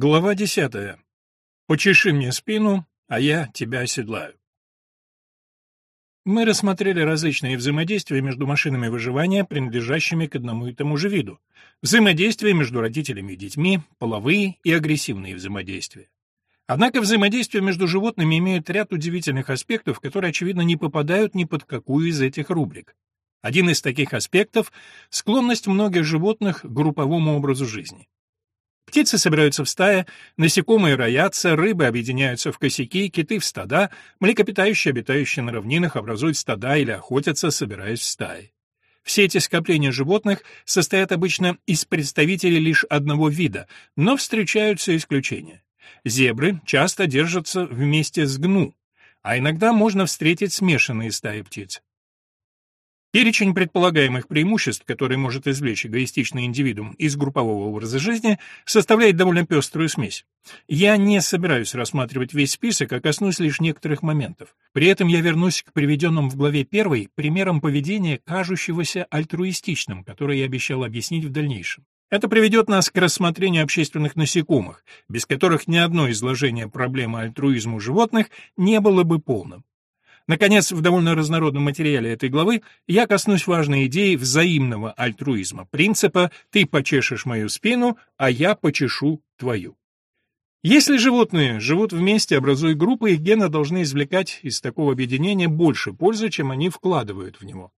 Глава десятая. Почеши мне спину, а я тебя оседлаю. Мы рассмотрели различные взаимодействия между машинами выживания, принадлежащими к одному и тому же виду. Взаимодействия между родителями и детьми, половые и агрессивные взаимодействия. Однако взаимодействия между животными имеют ряд удивительных аспектов, которые, очевидно, не попадают ни под какую из этих рубрик. Один из таких аспектов — склонность многих животных к групповому образу жизни. Птицы собираются в стаи, насекомые роятся, рыбы объединяются в косяки, киты в стада, млекопитающие, обитающие на равнинах, образуют стада или охотятся, собираясь в стаи. Все эти скопления животных состоят обычно из представителей лишь одного вида, но встречаются исключения. Зебры часто держатся вместе с гну, а иногда можно встретить смешанные стаи птиц. Перечень предполагаемых преимуществ, которые может извлечь эгоистичный индивидуум из группового образа жизни, составляет довольно пеструю смесь. Я не собираюсь рассматривать весь список, а коснусь лишь некоторых моментов. При этом я вернусь к приведенным в главе 1 примерам поведения, кажущегося альтруистичным, который я обещал объяснить в дальнейшем. Это приведет нас к рассмотрению общественных насекомых, без которых ни одно изложение проблемы альтруизма у животных не было бы полным. Наконец, в довольно разнородном материале этой главы я коснусь важной идеи взаимного альтруизма, принципа «ты почешешь мою спину, а я почешу твою». Если животные живут вместе, образуя группы, их гены должны извлекать из такого объединения больше пользы, чем они вкладывают в него.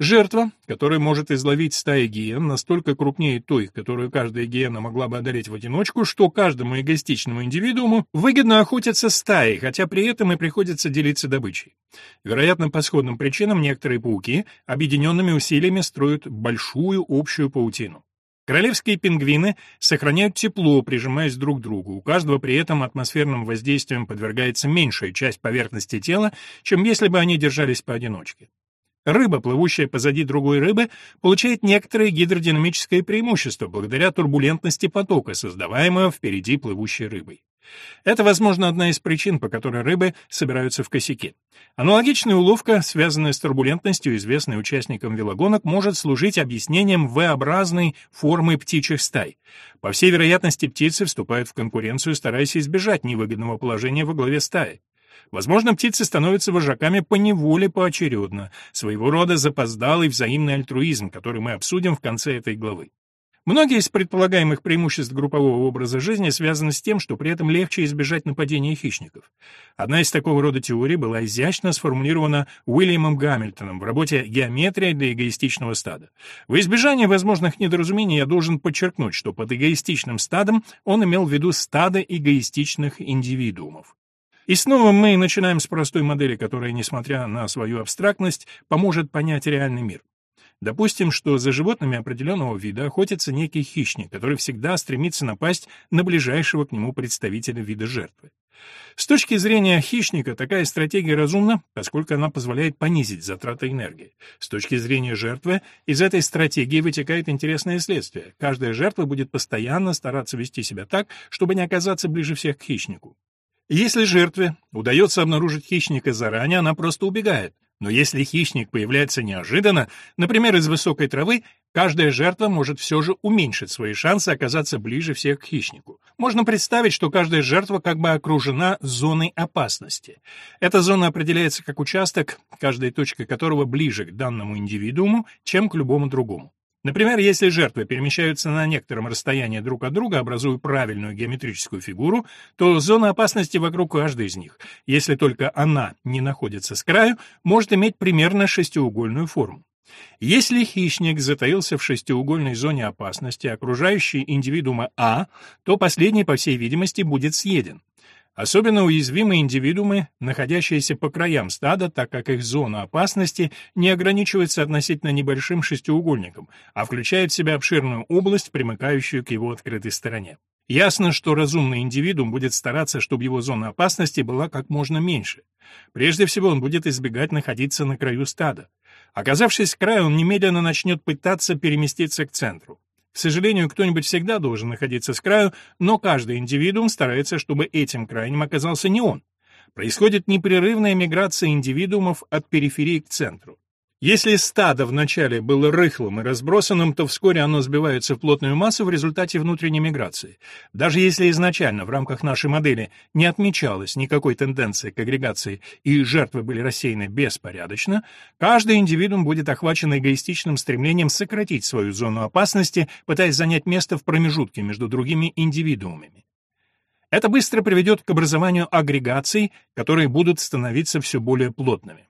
Жертва, которая может изловить стаи гиен, настолько крупнее той, которую каждая гиена могла бы одолеть в одиночку, что каждому эгоистичному индивидууму выгодно охотиться стаей, хотя при этом и приходится делиться добычей. Вероятно, по сходным причинам некоторые пауки объединенными усилиями строят большую общую паутину. Королевские пингвины сохраняют тепло, прижимаясь друг к другу. У каждого при этом атмосферным воздействием подвергается меньшая часть поверхности тела, чем если бы они держались поодиночке. Рыба, плывущая позади другой рыбы, получает некоторое гидродинамическое преимущество благодаря турбулентности потока, создаваемого впереди плывущей рыбой. Это, возможно, одна из причин, по которой рыбы собираются в косяки. Аналогичная уловка, связанная с турбулентностью, известная участникам велогонок, может служить объяснением V-образной формы птичьих стай. По всей вероятности, птицы вступают в конкуренцию, стараясь избежать невыгодного положения во главе стаи. Возможно, птицы становятся вожаками по неволе поочередно, своего рода запоздалый взаимный альтруизм, который мы обсудим в конце этой главы. Многие из предполагаемых преимуществ группового образа жизни связаны с тем, что при этом легче избежать нападения хищников. Одна из такого рода теорий была изящно сформулирована Уильямом Гамильтоном в работе «Геометрия для эгоистичного стада». В избежание возможных недоразумений я должен подчеркнуть, что под эгоистичным стадом он имел в виду стадо эгоистичных индивидуумов. И снова мы начинаем с простой модели, которая, несмотря на свою абстрактность, поможет понять реальный мир. Допустим, что за животными определенного вида охотится некий хищник, который всегда стремится напасть на ближайшего к нему представителя вида жертвы. С точки зрения хищника такая стратегия разумна, поскольку она позволяет понизить затраты энергии. С точки зрения жертвы из этой стратегии вытекает интересное следствие. Каждая жертва будет постоянно стараться вести себя так, чтобы не оказаться ближе всех к хищнику. Если жертве удается обнаружить хищника заранее, она просто убегает. Но если хищник появляется неожиданно, например, из высокой травы, каждая жертва может все же уменьшить свои шансы оказаться ближе всех к хищнику. Можно представить, что каждая жертва как бы окружена зоной опасности. Эта зона определяется как участок, каждая точка которого ближе к данному индивидууму, чем к любому другому. Например, если жертвы перемещаются на некотором расстоянии друг от друга, образуя правильную геометрическую фигуру, то зона опасности вокруг каждой из них, если только она не находится с краю, может иметь примерно шестиугольную форму. Если хищник затаился в шестиугольной зоне опасности, окружающей индивидуума А, то последний, по всей видимости, будет съеден. Особенно уязвимы индивидуумы, находящиеся по краям стада, так как их зона опасности не ограничивается относительно небольшим шестиугольником, а включает в себя обширную область, примыкающую к его открытой стороне. Ясно, что разумный индивидуум будет стараться, чтобы его зона опасности была как можно меньше. Прежде всего, он будет избегать находиться на краю стада. Оказавшись с краю, он немедленно начнет пытаться переместиться к центру. К сожалению, кто-нибудь всегда должен находиться с краю, но каждый индивидуум старается, чтобы этим крайним оказался не он. Происходит непрерывная миграция индивидуумов от периферии к центру. Если стадо вначале было рыхлым и разбросанным, то вскоре оно сбивается в плотную массу в результате внутренней миграции. Даже если изначально в рамках нашей модели не отмечалось никакой тенденции к агрегации и жертвы были рассеяны беспорядочно, каждый индивидуум будет охвачен эгоистичным стремлением сократить свою зону опасности, пытаясь занять место в промежутке между другими индивидуумами. Это быстро приведет к образованию агрегаций, которые будут становиться все более плотными.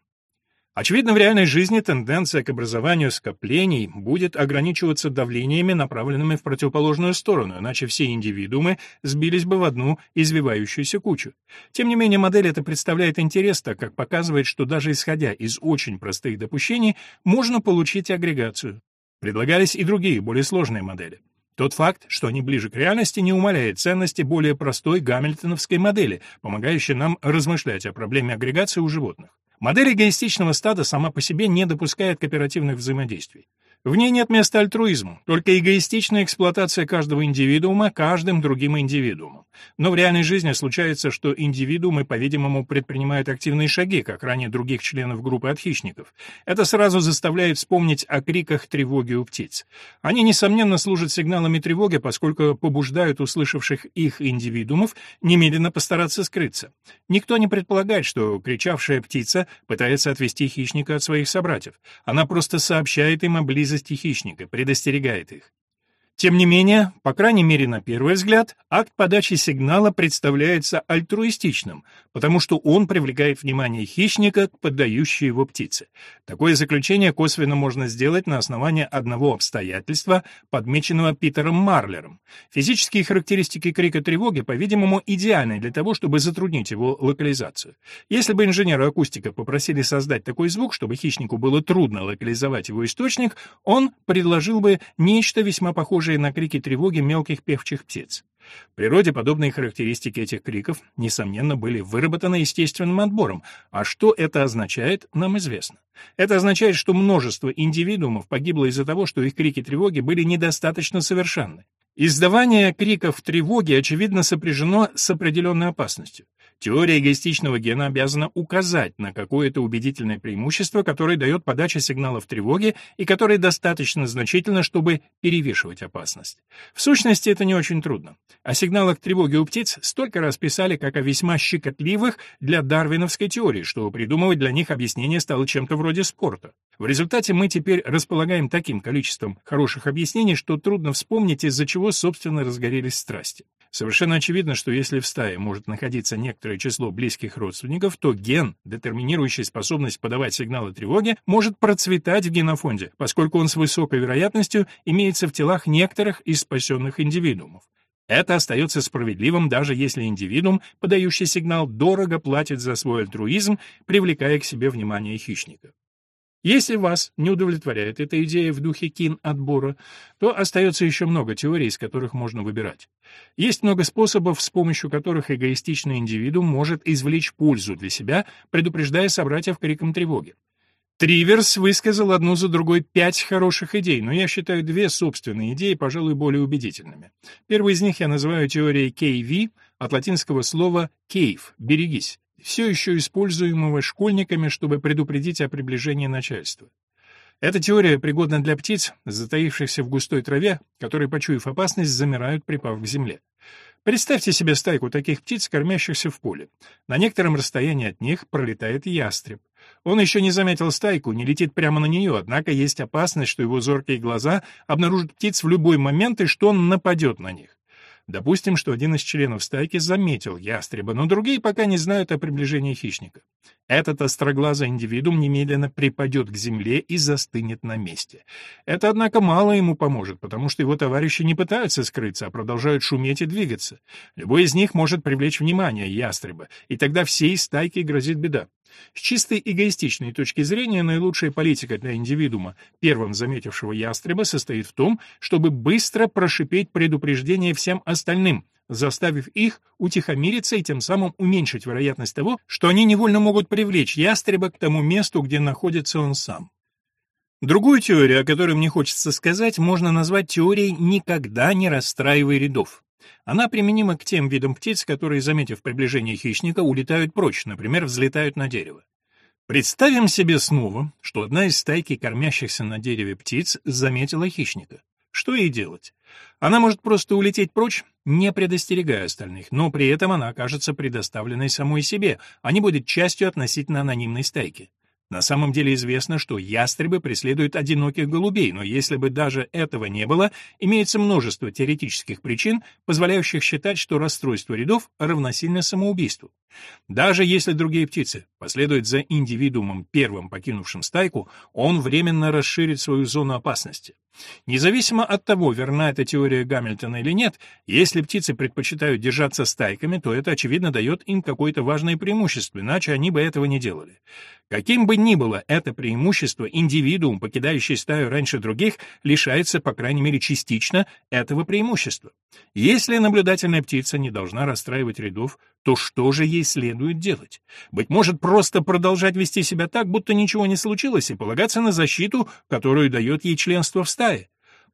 Очевидно, в реальной жизни тенденция к образованию скоплений будет ограничиваться давлениями, направленными в противоположную сторону, иначе все индивидуумы сбились бы в одну извивающуюся кучу. Тем не менее, модель эта представляет интерес, так как показывает, что даже исходя из очень простых допущений, можно получить агрегацию. Предлагались и другие, более сложные модели. Тот факт, что они ближе к реальности, не умаляет ценности более простой гамильтоновской модели, помогающей нам размышлять о проблеме агрегации у животных. Модель эгоистичного стада сама по себе не допускает кооперативных взаимодействий. В ней нет места альтруизму, только эгоистичная эксплуатация каждого индивидуума каждым другим индивидуумом. Но в реальной жизни случается, что индивидуумы, по-видимому, предпринимают активные шаги, как ранее других членов группы от хищников. Это сразу заставляет вспомнить о криках тревоги у птиц. Они, несомненно, служат сигналами тревоги, поскольку побуждают услышавших их индивидуумов немедленно постараться скрыться. Никто не предполагает, что кричавшая птица пытается отвести хищника от своих собратьев. Она просто сообщает им о близости близости хищника, предостерегает их. Тем не менее, по крайней мере на первый взгляд, акт подачи сигнала представляется альтруистичным, потому что он привлекает внимание хищника к поддающей его птице. Такое заключение косвенно можно сделать на основании одного обстоятельства, подмеченного Питером Марлером. Физические характеристики крика тревоги, по-видимому, идеальны для того, чтобы затруднить его локализацию. Если бы инженеры акустика попросили создать такой звук, чтобы хищнику было трудно локализовать его источник, он предложил бы нечто весьма похожее похожие на крики тревоги мелких певчих птиц. В природе подобные характеристики этих криков, несомненно, были выработаны естественным отбором, а что это означает, нам известно. Это означает, что множество индивидуумов погибло из-за того, что их крики тревоги были недостаточно совершенны. Издавание криков тревоги, очевидно, сопряжено с определенной опасностью. Теория эгоистичного гена обязана указать на какое-то убедительное преимущество, которое дает подача сигналов тревоги и которое достаточно значительно, чтобы перевешивать опасность. В сущности, это не очень трудно. О сигналах тревоги у птиц столько раз писали, как о весьма щекотливых для дарвиновской теории, что придумывать для них объяснение стало чем-то вроде спорта. В результате мы теперь располагаем таким количеством хороших объяснений, что трудно вспомнить, из-за чего, собственно, разгорелись страсти. Совершенно очевидно, что если в стае может находиться некоторое число близких родственников, то ген, детерминирующий способность подавать сигналы тревоги, может процветать в генофонде, поскольку он с высокой вероятностью имеется в телах некоторых из спасенных индивидуумов. Это остается справедливым, даже если индивидуум, подающий сигнал, дорого платит за свой альтруизм, привлекая к себе внимание хищника. Если вас не удовлетворяет эта идея в духе кин-отбора, то остается еще много теорий, из которых можно выбирать. Есть много способов, с помощью которых эгоистичный индивидуум может извлечь пользу для себя, предупреждая собратьев криком тревоги. Триверс высказал одну за другой пять хороших идей, но я считаю две собственные идеи, пожалуй, более убедительными. Первую из них я называю теорией KV, от латинского слова «cave» — «берегись» все еще используемого школьниками, чтобы предупредить о приближении начальства. Эта теория пригодна для птиц, затаившихся в густой траве, которые, почуяв опасность, замирают, припав к земле. Представьте себе стайку таких птиц, кормящихся в поле. На некотором расстоянии от них пролетает ястреб. Он еще не заметил стайку, не летит прямо на нее, однако есть опасность, что его зоркие глаза обнаружат птиц в любой момент и что он нападет на них. Допустим, что один из членов стайки заметил ястреба, но другие пока не знают о приближении хищника. Этот остроглазый индивидуум немедленно припадет к земле и застынет на месте. Это, однако, мало ему поможет, потому что его товарищи не пытаются скрыться, а продолжают шуметь и двигаться. Любой из них может привлечь внимание ястреба, и тогда всей стайке грозит беда. С чистой эгоистичной точки зрения, наилучшая политика для индивидуума, первым заметившего ястреба, состоит в том, чтобы быстро прошипеть предупреждение всем остальным, заставив их утихомириться и тем самым уменьшить вероятность того, что они невольно могут привлечь ястреба к тому месту, где находится он сам. Другую теорию, о которой мне хочется сказать, можно назвать теорией «никогда не расстраивай рядов». Она применима к тем видам птиц, которые, заметив приближение хищника, улетают прочь, например, взлетают на дерево. Представим себе снова, что одна из стайки кормящихся на дереве птиц заметила хищника. Что ей делать? Она может просто улететь прочь, не предостерегая остальных, но при этом она окажется предоставленной самой себе, а не будет частью относительно анонимной стайки. На самом деле известно, что ястребы преследуют одиноких голубей, но если бы даже этого не было, имеется множество теоретических причин, позволяющих считать, что расстройство рядов равносильно самоубийству. Даже если другие птицы последуют за индивидуумом, первым покинувшим стайку, он временно расширит свою зону опасности. Независимо от того, верна эта теория Гамильтона или нет, если птицы предпочитают держаться стайками, то это, очевидно, дает им какое-то важное преимущество, иначе они бы этого не делали. Каким бы ни было это преимущество, индивидуум, покидающий стаю раньше других, лишается, по крайней мере, частично этого преимущества. Если наблюдательная птица не должна расстраивать рядов, то что же ей следует делать? Быть может, просто продолжать вести себя так, будто ничего не случилось, и полагаться на защиту, которую дает ей членство в стае?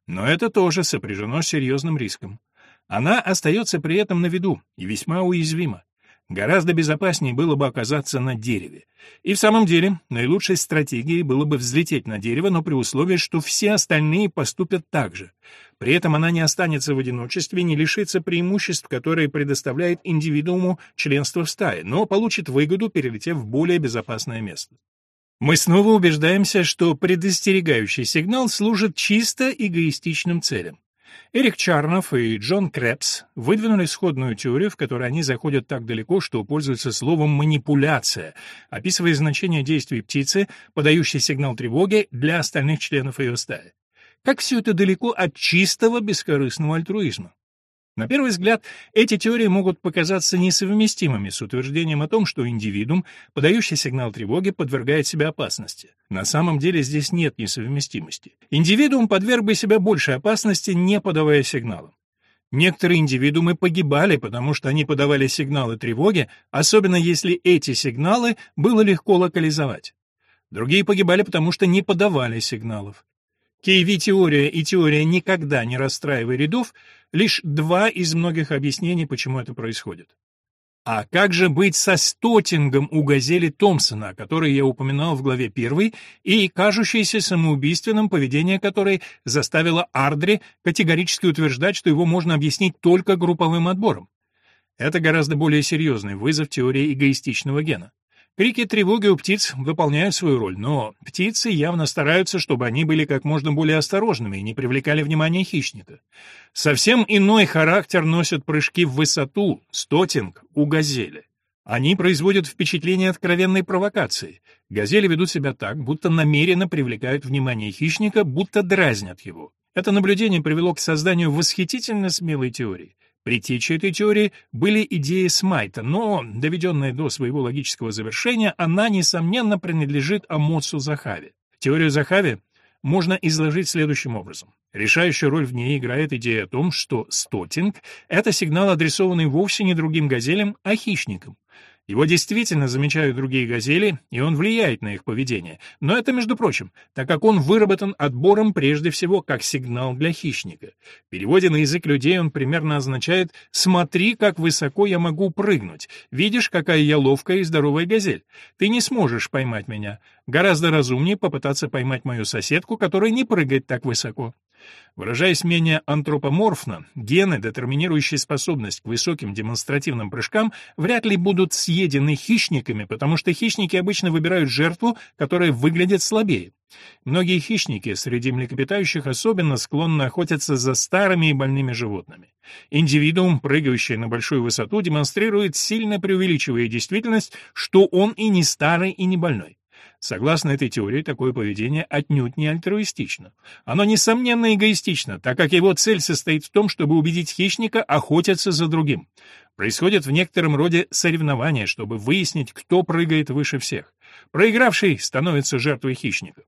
Но это тоже сопряжено с серьезным риском. Она остается при этом на виду и весьма уязвима. Гораздо безопаснее было бы оказаться на дереве. И в самом деле, наилучшей стратегией было бы взлететь на дерево, но при условии, что все остальные поступят так же. При этом она не останется в одиночестве, не лишится преимуществ, которые предоставляет индивидууму членство в стае, но получит выгоду, перелетев в более безопасное место. Мы снова убеждаемся, что предостерегающий сигнал служит чисто эгоистичным целям. Эрик Чарнов и Джон Крепс выдвинули сходную теорию, в которой они заходят так далеко, что пользуются словом «манипуляция», описывая значение действий птицы, подающей сигнал тревоги для остальных членов ее стаи. Как все это далеко от чистого бескорыстного альтруизма? На первый взгляд, эти теории могут показаться несовместимыми с утверждением о том, что индивидуум, подающий сигнал тревоги, подвергает себя опасности. На самом деле здесь нет несовместимости. Индивидуум подверг бы себя большей опасности, не подавая сигналов. Некоторые индивидуумы погибали, потому что они подавали сигналы тревоги, особенно если эти сигналы было легко локализовать. Другие погибали, потому что не подавали сигналов. KV-теория и теория «никогда не расстраивай рядов» — лишь два из многих объяснений, почему это происходит. А как же быть со стотингом у газели Томпсона, который я упоминал в главе 1, и кажущееся самоубийственным поведение которой заставило Ардри категорически утверждать, что его можно объяснить только групповым отбором? Это гораздо более серьезный вызов теории эгоистичного гена. Крики тревоги у птиц выполняют свою роль, но птицы явно стараются, чтобы они были как можно более осторожными и не привлекали внимания хищника. Совсем иной характер носят прыжки в высоту, стотинг, у газели. Они производят впечатление откровенной провокации. Газели ведут себя так, будто намеренно привлекают внимание хищника, будто дразнят его. Это наблюдение привело к созданию восхитительно смелой теории. Предтечей этой теории были идеи Смайта, но, доведенная до своего логического завершения, она, несомненно, принадлежит Амоцу Захаве. Теорию Захаве можно изложить следующим образом. Решающую роль в ней играет идея о том, что стотинг — это сигнал, адресованный вовсе не другим газелям, а хищникам. Его действительно замечают другие газели, и он влияет на их поведение. Но это, между прочим, так как он выработан отбором прежде всего как сигнал для хищника. В переводе на язык людей он примерно означает «смотри, как высоко я могу прыгнуть. Видишь, какая я ловкая и здоровая газель. Ты не сможешь поймать меня. Гораздо разумнее попытаться поймать мою соседку, которая не прыгает так высоко». Выражаясь менее антропоморфно, гены, детерминирующие способность к высоким демонстративным прыжкам, вряд ли будут съедены хищниками, потому что хищники обычно выбирают жертву, которая выглядит слабее. Многие хищники среди млекопитающих особенно склонны охотиться за старыми и больными животными. Индивидуум, прыгающий на большую высоту, демонстрирует, сильно преувеличивая действительность, что он и не старый, и не больной. Согласно этой теории, такое поведение отнюдь не альтруистично. Оно, несомненно, эгоистично, так как его цель состоит в том, чтобы убедить хищника охотиться за другим. Происходит в некотором роде соревнование, чтобы выяснить, кто прыгает выше всех. Проигравший становится жертвой хищника.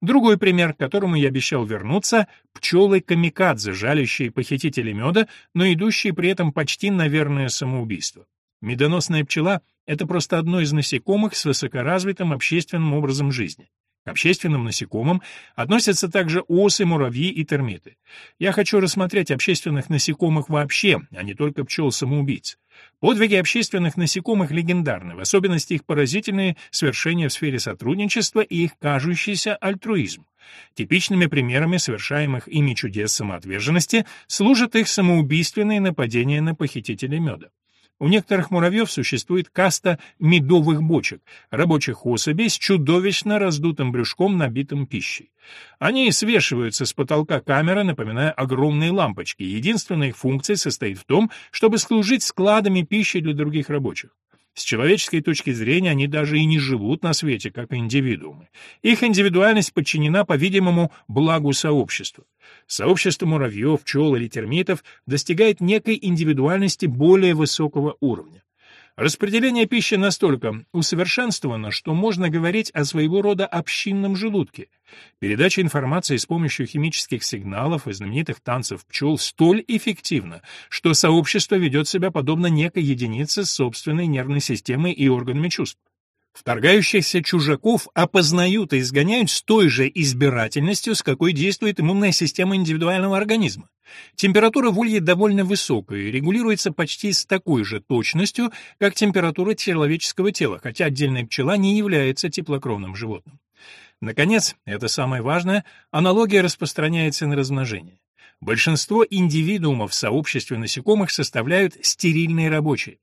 Другой пример, к которому я обещал вернуться — пчелы-камикадзе, жалящие похитителей меда, но идущие при этом почти на верное самоубийство. Медоносная пчела — это просто одно из насекомых с высокоразвитым общественным образом жизни. К общественным насекомым относятся также осы, муравьи и термиты. Я хочу рассмотреть общественных насекомых вообще, а не только пчел-самоубийц. Подвиги общественных насекомых легендарны, в особенности их поразительные свершения в сфере сотрудничества и их кажущийся альтруизм. Типичными примерами совершаемых ими чудес самоотверженности служат их самоубийственные нападения на похитителей меда. У некоторых муравьев существует каста медовых бочек, рабочих особей с чудовищно раздутым брюшком, набитым пищей. Они свешиваются с потолка камеры, напоминая огромные лампочки. Единственная их функция состоит в том, чтобы служить складами пищи для других рабочих. С человеческой точки зрения они даже и не живут на свете, как индивидуумы. Их индивидуальность подчинена, по-видимому, благу сообщества. Сообщество муравьев, пчел или термитов достигает некой индивидуальности более высокого уровня. Распределение пищи настолько усовершенствовано, что можно говорить о своего рода общинном желудке. Передача информации с помощью химических сигналов и знаменитых танцев пчел столь эффективна, что сообщество ведет себя подобно некой единице с собственной нервной системой и органами чувств. Вторгающихся чужаков опознают и изгоняют с той же избирательностью, с какой действует иммунная система индивидуального организма. Температура в улье довольно высокая и регулируется почти с такой же точностью, как температура человеческого тела, хотя отдельная пчела не является теплокровным животным. Наконец, это самое важное, аналогия распространяется на размножение. Большинство индивидуумов в сообществе насекомых составляют стерильные рабочие.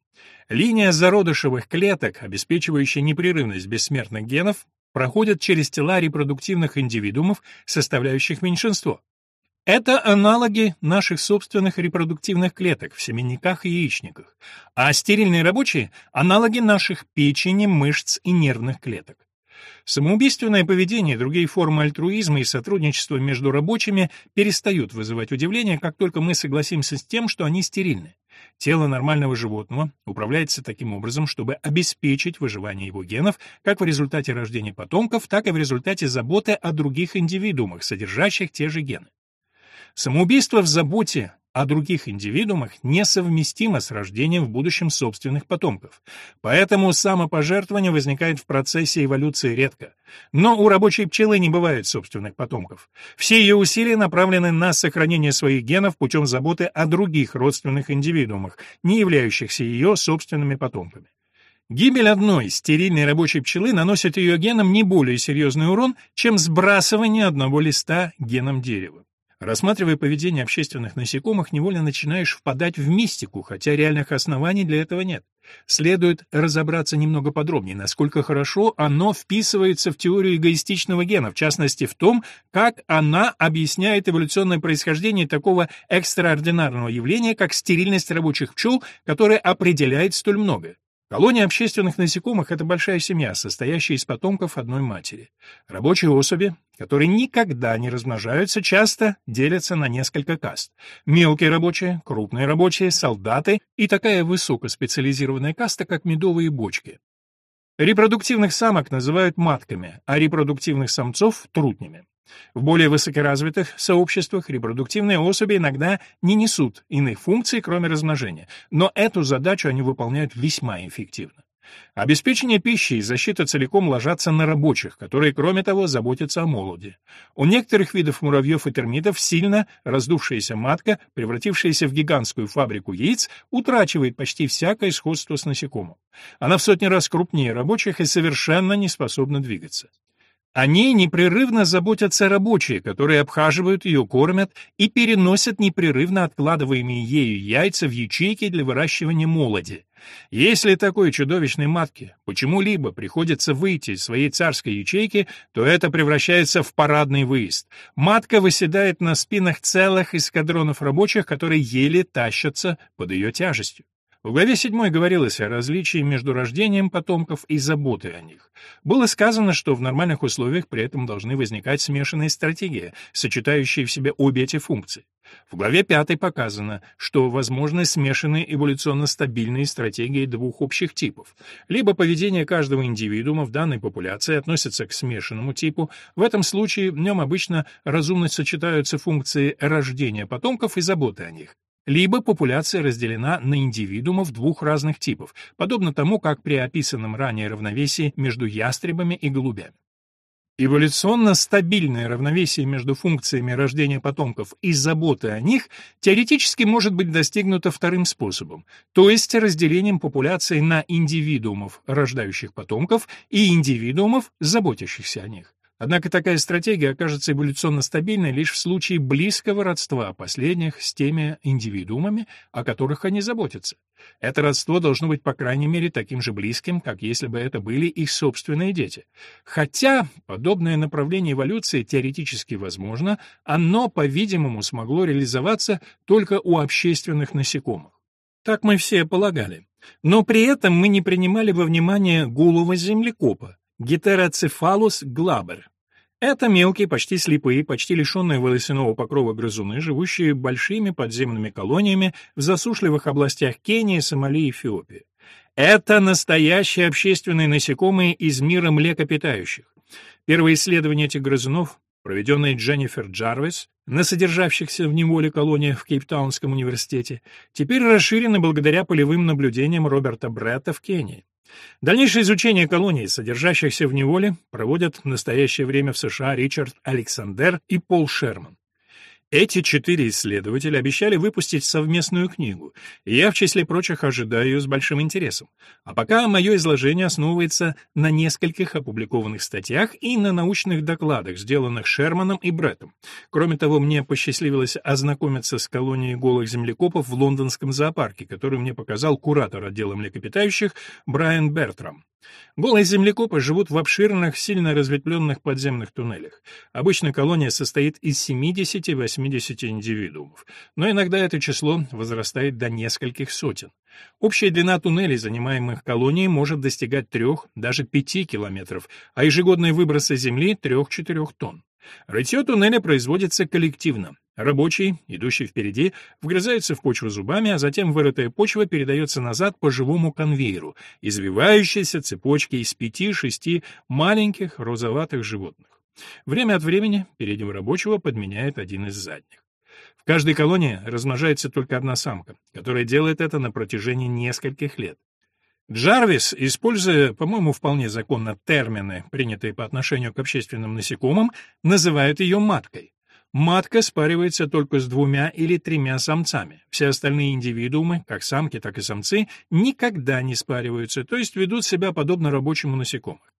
Линия зародышевых клеток, обеспечивающая непрерывность бессмертных генов, проходит через тела репродуктивных индивидуумов, составляющих меньшинство. Это аналоги наших собственных репродуктивных клеток в семенниках и яичниках, а стерильные рабочие – аналоги наших печени, мышц и нервных клеток. Самоубийственное поведение другие формы альтруизма и сотрудничества между рабочими перестают вызывать удивление, как только мы согласимся с тем, что они стерильны. Тело нормального животного управляется таким образом, чтобы обеспечить выживание его генов как в результате рождения потомков, так и в результате заботы о других индивидуумах, содержащих те же гены. Самоубийство в заботе о других индивидуумах несовместимо с рождением в будущем собственных потомков. Поэтому самопожертвование возникает в процессе эволюции редко. Но у рабочей пчелы не бывает собственных потомков. Все ее усилия направлены на сохранение своих генов путем заботы о других родственных индивидуумах, не являющихся ее собственными потомками. Гибель одной стерильной рабочей пчелы наносит ее генам не более серьезный урон, чем сбрасывание одного листа геном дерева. Рассматривая поведение общественных насекомых, невольно начинаешь впадать в мистику, хотя реальных оснований для этого нет. Следует разобраться немного подробнее, насколько хорошо оно вписывается в теорию эгоистичного гена, в частности в том, как она объясняет эволюционное происхождение такого экстраординарного явления, как стерильность рабочих пчел, которое определяет столь многое. Колония общественных насекомых — это большая семья, состоящая из потомков одной матери. Рабочие особи, которые никогда не размножаются, часто делятся на несколько каст. Мелкие рабочие, крупные рабочие, солдаты и такая высокоспециализированная каста, как медовые бочки. Репродуктивных самок называют матками, а репродуктивных самцов — трутнями. В более высокоразвитых сообществах репродуктивные особи иногда не несут иных функций, кроме размножения, но эту задачу они выполняют весьма эффективно. Обеспечение пищи и защита целиком ложатся на рабочих, которые, кроме того, заботятся о молоде. У некоторых видов муравьев и термитов сильно раздувшаяся матка, превратившаяся в гигантскую фабрику яиц, утрачивает почти всякое сходство с насекомым. Она в сотни раз крупнее рабочих и совершенно не способна двигаться. О ней непрерывно заботятся рабочие, которые обхаживают ее, кормят и переносят непрерывно откладываемые ею яйца в ячейки для выращивания молоди. Если такой чудовищной матке почему-либо приходится выйти из своей царской ячейки, то это превращается в парадный выезд. Матка выседает на спинах целых эскадронов рабочих, которые еле тащатся под ее тяжестью. В главе 7 говорилось о различии между рождением потомков и заботой о них. Было сказано, что в нормальных условиях при этом должны возникать смешанные стратегии, сочетающие в себе обе эти функции. В главе 5 показано, что возможны смешанные эволюционно стабильные стратегии двух общих типов. Либо поведение каждого индивидуума в данной популяции относится к смешанному типу, в этом случае в нем обычно разумно сочетаются функции рождения потомков и заботы о них либо популяция разделена на индивидуумов двух разных типов, подобно тому, как при описанном ранее равновесии между ястребами и голубями. Эволюционно стабильное равновесие между функциями рождения потомков и заботы о них теоретически может быть достигнуто вторым способом, то есть разделением популяции на индивидуумов, рождающих потомков, и индивидуумов, заботящихся о них. Однако такая стратегия окажется эволюционно стабильной лишь в случае близкого родства последних с теми индивидуумами, о которых они заботятся. Это родство должно быть, по крайней мере, таким же близким, как если бы это были их собственные дети. Хотя подобное направление эволюции теоретически возможно, оно, по-видимому, смогло реализоваться только у общественных насекомых. Так мы все полагали. Но при этом мы не принимали во внимание голого землекопа, Гетероцефалус глабер. Это мелкие, почти слепые, почти лишенные волосяного покрова грызуны, живущие большими подземными колониями в засушливых областях Кении, Сомали и Эфиопии. Это настоящие общественные насекомые из мира млекопитающих. Первые исследования этих грызунов, проведенные Дженнифер Джарвис на содержащихся в неволе колониях в Кейптаунском университете, теперь расширены благодаря полевым наблюдениям Роберта Бретта в Кении. Дальнейшее изучение колоний, содержащихся в неволе, проводят в настоящее время в США Ричард Александер и Пол Шерман. Эти четыре исследователя обещали выпустить совместную книгу, и я, в числе прочих, ожидаю ее с большим интересом. А пока мое изложение основывается на нескольких опубликованных статьях и на научных докладах, сделанных Шерманом и Бреттом. Кроме того, мне посчастливилось ознакомиться с колонией голых землекопов в лондонском зоопарке, которую мне показал куратор отдела млекопитающих Брайан Бертрам. Голые землекопы живут в обширных, сильно разветвленных подземных туннелях. Обычно колония состоит из 70-80 индивидуумов, но иногда это число возрастает до нескольких сотен. Общая длина туннелей, занимаемых колонией, может достигать 3, даже 5 километров, а ежегодные выбросы Земли — 3-4 тонн. Рытье туннеля производится коллективно. Рабочий, идущий впереди, вгрызается в почву зубами, а затем вырытая почва передается назад по живому конвейеру, извивающейся цепочке из пяти-шести маленьких розоватых животных. Время от времени переднего рабочего подменяет один из задних. В каждой колонии размножается только одна самка, которая делает это на протяжении нескольких лет. Джарвис, используя, по-моему, вполне законно термины, принятые по отношению к общественным насекомым, называют ее маткой. Матка спаривается только с двумя или тремя самцами. Все остальные индивидуумы, как самки, так и самцы, никогда не спариваются, то есть ведут себя подобно рабочему насекомых.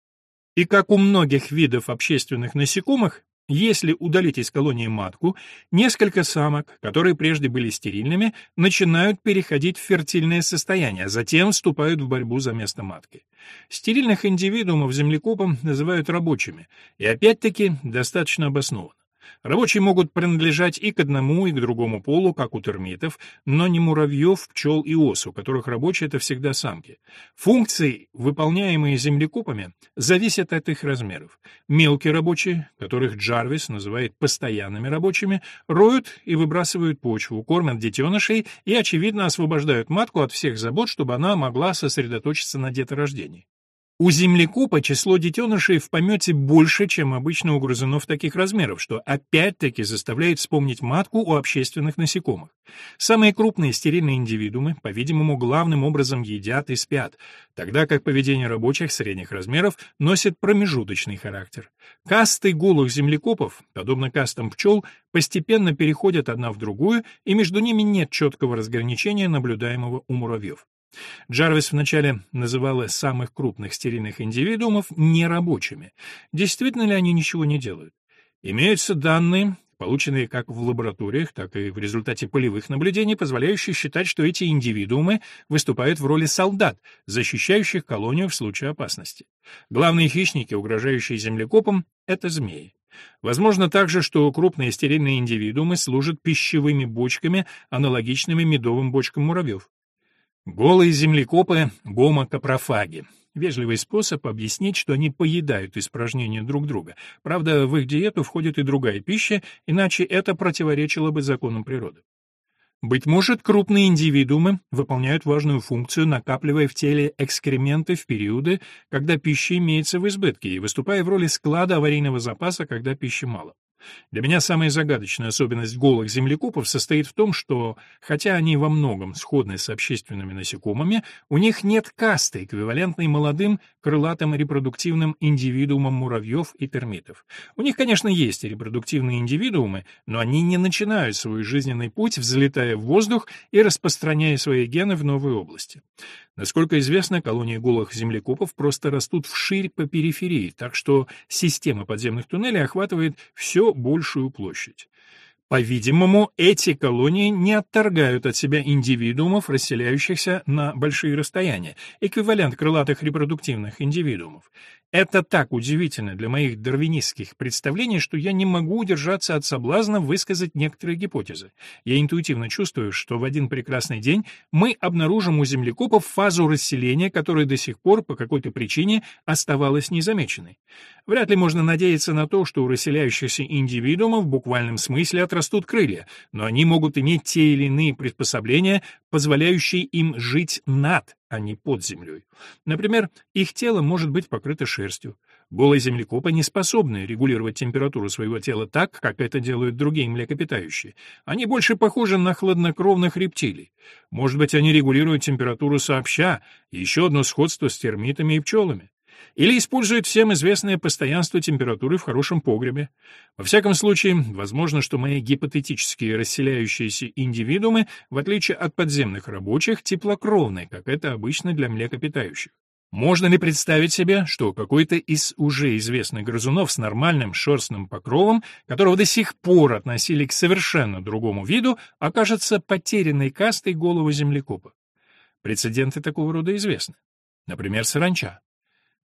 И как у многих видов общественных насекомых, если удалить из колонии матку, несколько самок, которые прежде были стерильными, начинают переходить в фертильное состояние, а затем вступают в борьбу за место матки. Стерильных индивидуумов землекопом называют рабочими, и опять-таки достаточно обоснованно. Рабочие могут принадлежать и к одному, и к другому полу, как у термитов, но не муравьев, пчел и ос, у которых рабочие — это всегда самки. Функции, выполняемые землекопами, зависят от их размеров. Мелкие рабочие, которых Джарвис называет постоянными рабочими, роют и выбрасывают почву, кормят детенышей и, очевидно, освобождают матку от всех забот, чтобы она могла сосредоточиться на деторождении. У землекопа число детенышей в помете больше, чем обычно у грызунов таких размеров, что опять-таки заставляет вспомнить матку у общественных насекомых. Самые крупные стерильные индивидуумы, по-видимому, главным образом едят и спят, тогда как поведение рабочих средних размеров носит промежуточный характер. Касты голых землекопов, подобно кастам пчел, постепенно переходят одна в другую, и между ними нет четкого разграничения, наблюдаемого у муравьев. Джарвис вначале называла самых крупных стерильных индивидуумов нерабочими. Действительно ли они ничего не делают? Имеются данные, полученные как в лабораториях, так и в результате полевых наблюдений, позволяющие считать, что эти индивидуумы выступают в роли солдат, защищающих колонию в случае опасности. Главные хищники, угрожающие землекопам, — это змеи. Возможно также, что крупные стерильные индивидуумы служат пищевыми бочками, аналогичными медовым бочкам муравьев. Голые землекопы — гомокапрофаги. Вежливый способ объяснить, что они поедают испражнения друг друга. Правда, в их диету входит и другая пища, иначе это противоречило бы законам природы. Быть может, крупные индивидуумы выполняют важную функцию, накапливая в теле экскременты в периоды, когда пища имеется в избытке, и выступая в роли склада аварийного запаса, когда пищи мало. Для меня самая загадочная особенность голых землекопов состоит в том, что, хотя они во многом сходны с общественными насекомыми, у них нет касты, эквивалентной молодым крылатым репродуктивным индивидуумам муравьев и термитов. У них, конечно, есть репродуктивные индивидуумы, но они не начинают свой жизненный путь, взлетая в воздух и распространяя свои гены в новые области. Насколько известно, колонии голых землекопов просто растут вширь по периферии, так что система подземных туннелей охватывает все большую площадь. По-видимому, эти колонии не отторгают от себя индивидуумов, расселяющихся на большие расстояния, эквивалент крылатых репродуктивных индивидуумов. Это так удивительно для моих дарвинистских представлений, что я не могу удержаться от соблазна высказать некоторые гипотезы. Я интуитивно чувствую, что в один прекрасный день мы обнаружим у землекопов фазу расселения, которая до сих пор по какой-то причине оставалась незамеченной. Вряд ли можно надеяться на то, что у расселяющихся индивидуумов в буквальном смысле отрастут крылья, но они могут иметь те или иные приспособления, позволяющие им жить над а не под землей. Например, их тело может быть покрыто шерстью. Голые землекопы не способны регулировать температуру своего тела так, как это делают другие млекопитающие. Они больше похожи на хладнокровных рептилий. Может быть, они регулируют температуру сообща, еще одно сходство с термитами и пчелами. Или используют всем известное постоянство температуры в хорошем погребе. Во всяком случае, возможно, что мои гипотетические расселяющиеся индивидуумы, в отличие от подземных рабочих, теплокровные, как это обычно для млекопитающих. Можно ли представить себе, что какой-то из уже известных грызунов с нормальным шерстным покровом, которого до сих пор относили к совершенно другому виду, окажется потерянной кастой голого землекопа? Прецеденты такого рода известны. Например, саранча.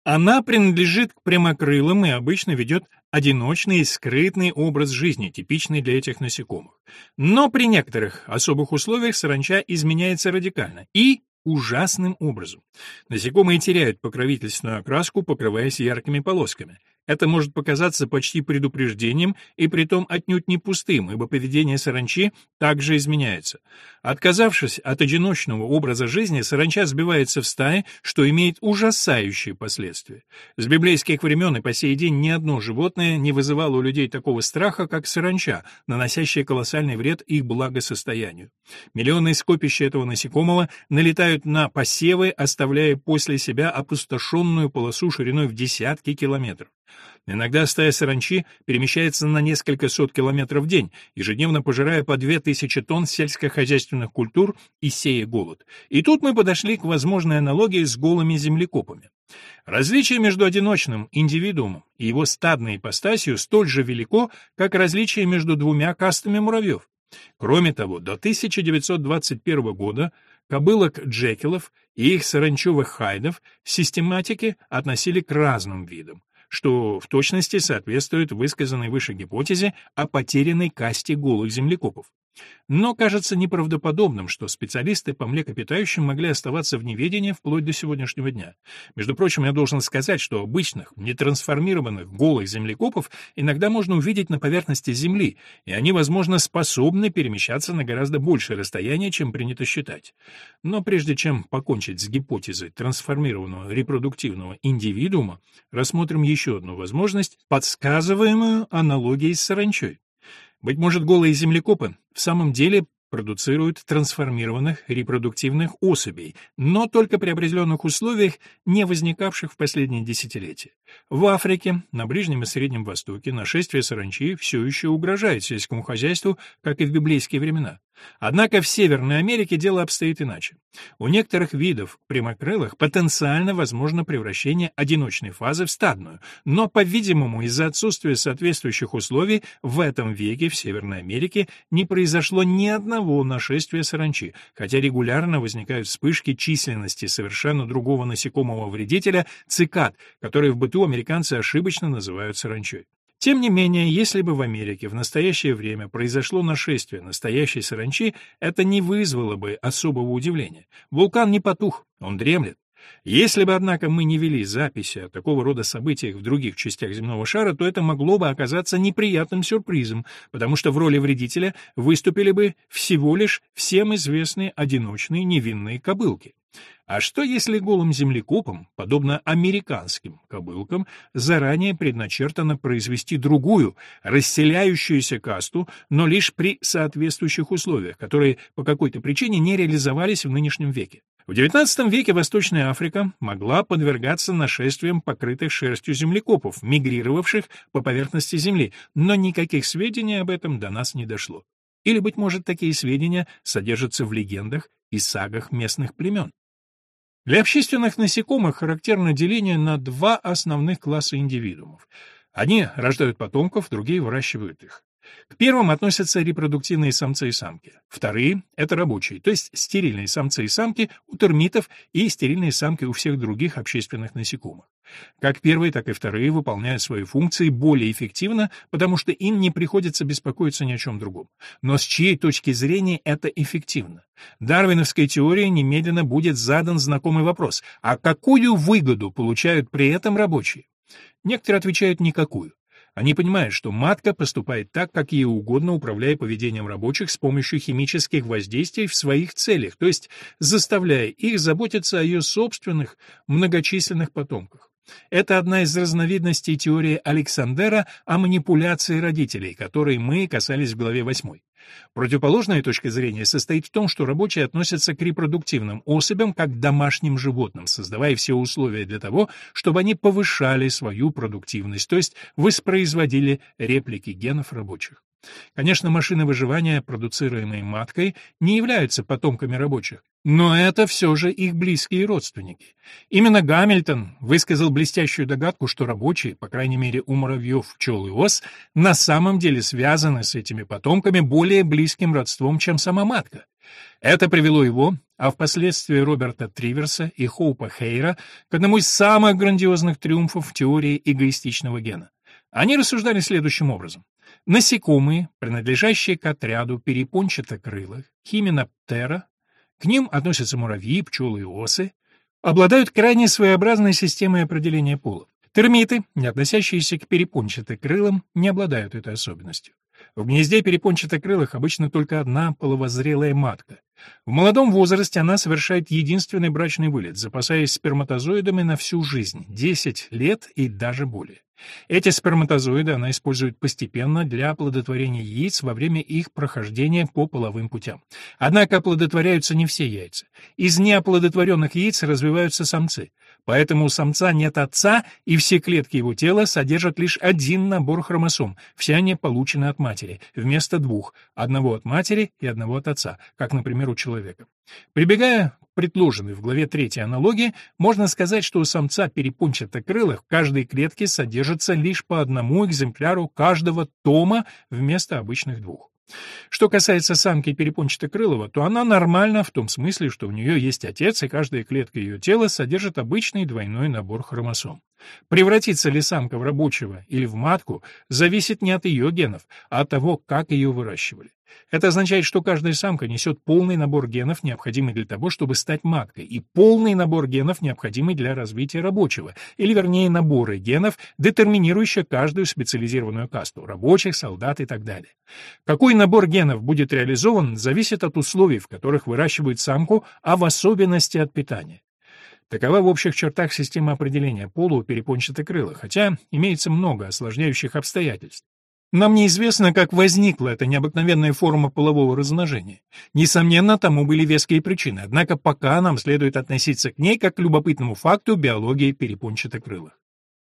Она принадлежит к прямокрылым и обычно ведет одиночный и скрытный образ жизни, типичный для этих насекомых. Но при некоторых особых условиях саранча изменяется радикально и ужасным образом. Насекомые теряют покровительственную окраску, покрываясь яркими полосками. Это может показаться почти предупреждением и притом отнюдь не пустым, ибо поведение саранчи также изменяется. Отказавшись от одиночного образа жизни, саранча сбивается в стаи, что имеет ужасающие последствия. С библейских времен и по сей день ни одно животное не вызывало у людей такого страха, как саранча, наносящая колоссальный вред их благосостоянию. Миллионы скопища этого насекомого налетают на посевы, оставляя после себя опустошенную полосу шириной в десятки километров. Иногда стая саранчи перемещается на несколько сот километров в день, ежедневно пожирая по две тысячи тонн сельскохозяйственных культур и сея голод. И тут мы подошли к возможной аналогии с голыми землекопами. Различие между одиночным индивидуумом и его стадной ипостасью столь же велико, как различие между двумя кастами муравьев. Кроме того, до 1921 года кобылок Джекилов и их саранчевых хайдов систематики относили к разным видам что в точности соответствует высказанной выше гипотезе о потерянной касте голых землекопов. Но кажется неправдоподобным, что специалисты по млекопитающим могли оставаться в неведении вплоть до сегодняшнего дня. Между прочим, я должен сказать, что обычных, нетрансформированных голых землекопов иногда можно увидеть на поверхности Земли, и они, возможно, способны перемещаться на гораздо большее расстояние, чем принято считать. Но прежде чем покончить с гипотезой трансформированного репродуктивного индивидуума, рассмотрим еще одну возможность, подсказываемую аналогией с саранчой. Быть может, голые землекопы в самом деле продуцируют трансформированных репродуктивных особей, но только при определенных условиях, не возникавших в последние десятилетия. В Африке, на Ближнем и Среднем Востоке нашествие саранчи все еще угрожает сельскому хозяйству, как и в библейские времена. Однако в Северной Америке дело обстоит иначе. У некоторых видов прямокрылых потенциально возможно превращение одиночной фазы в стадную, но, по-видимому, из-за отсутствия соответствующих условий в этом веке в Северной Америке не произошло ни одного нашествия саранчи, хотя регулярно возникают вспышки численности совершенно другого насекомого вредителя цикад, которые в быту американцы ошибочно называют саранчой. Тем не менее, если бы в Америке в настоящее время произошло нашествие настоящей саранчи, это не вызвало бы особого удивления. Вулкан не потух, он дремлет. Если бы, однако, мы не вели записи о такого рода событиях в других частях земного шара, то это могло бы оказаться неприятным сюрпризом, потому что в роли вредителя выступили бы всего лишь всем известные одиночные невинные кобылки. А что если голым землекопам, подобно американским кобылкам, заранее предначертано произвести другую, расселяющуюся касту, но лишь при соответствующих условиях, которые по какой-то причине не реализовались в нынешнем веке? В XIX веке Восточная Африка могла подвергаться нашествиям покрытых шерстью землекопов, мигрировавших по поверхности Земли, но никаких сведений об этом до нас не дошло. Или, быть может, такие сведения содержатся в легендах и сагах местных племен. Для общественных насекомых характерно деление на два основных класса индивидуумов. Одни рождают потомков, другие выращивают их. К первым относятся репродуктивные самцы и самки. Вторые — это рабочие, то есть стерильные самцы и самки у термитов и стерильные самки у всех других общественных насекомых. Как первые, так и вторые выполняют свои функции более эффективно, потому что им не приходится беспокоиться ни о чем другом. Но с чьей точки зрения это эффективно? Дарвиновской теории немедленно будет задан знакомый вопрос, а какую выгоду получают при этом рабочие? Некоторые отвечают никакую. Они понимают, что матка поступает так, как ей угодно, управляя поведением рабочих с помощью химических воздействий в своих целях, то есть заставляя их заботиться о ее собственных многочисленных потомках. Это одна из разновидностей теории Александера о манипуляции родителей, которой мы касались в главе 8. Противоположная точка зрения состоит в том, что рабочие относятся к репродуктивным особям как к домашним животным, создавая все условия для того, чтобы они повышали свою продуктивность, то есть воспроизводили реплики генов рабочих. Конечно, машины выживания, продуцируемые маткой, не являются потомками рабочих, но это все же их близкие родственники. Именно Гамильтон высказал блестящую догадку, что рабочие, по крайней мере у муравьев, пчел и ос, на самом деле связаны с этими потомками более близким родством, чем сама матка. Это привело его, а впоследствии Роберта Триверса и Хоупа Хейра, к одному из самых грандиозных триумфов теории эгоистичного гена. Они рассуждали следующим образом. Насекомые, принадлежащие к отряду перепончатокрылых, химиноптера, к ним относятся муравьи, пчелы и осы, обладают крайне своеобразной системой определения полов. Термиты, не относящиеся к перепончатокрылым, не обладают этой особенностью. В гнезде перепончатокрылых обычно только одна половозрелая матка. В молодом возрасте она совершает единственный брачный вылет, запасаясь сперматозоидами на всю жизнь – 10 лет и даже более. Эти сперматозоиды она использует постепенно для оплодотворения яиц во время их прохождения по половым путям. Однако оплодотворяются не все яйца. Из неоплодотворенных яиц развиваются самцы. Поэтому у самца нет отца, и все клетки его тела содержат лишь один набор хромосом. Все они получены от матери, вместо двух, одного от матери и одного от отца, как, например, у человека. Прибегая к предложенной в главе 3 аналогии, можно сказать, что у самца перепончатокрылых в каждой клетке содержится лишь по одному экземпляру каждого тома вместо обычных двух. Что касается самки перепончатокрылого, то она нормальна в том смысле, что у нее есть отец, и каждая клетка ее тела содержит обычный двойной набор хромосом. Превратится ли самка в рабочего или в матку, зависит не от ее генов, а от того, как ее выращивали. Это означает, что каждая самка несет полный набор генов, необходимый для того, чтобы стать маткой, и полный набор генов, необходимый для развития рабочего, или вернее наборы генов, детерминирующие каждую специализированную касту – рабочих, солдат и так далее. Какой набор генов будет реализован, зависит от условий, в которых выращивают самку, а в особенности от питания. Такова в общих чертах система определения пола у перепончатокрылых, хотя имеется много осложняющих обстоятельств. Нам неизвестно, как возникла эта необыкновенная форма полового размножения. Несомненно, тому были веские причины, однако пока нам следует относиться к ней как к любопытному факту биологии перепончатокрылых.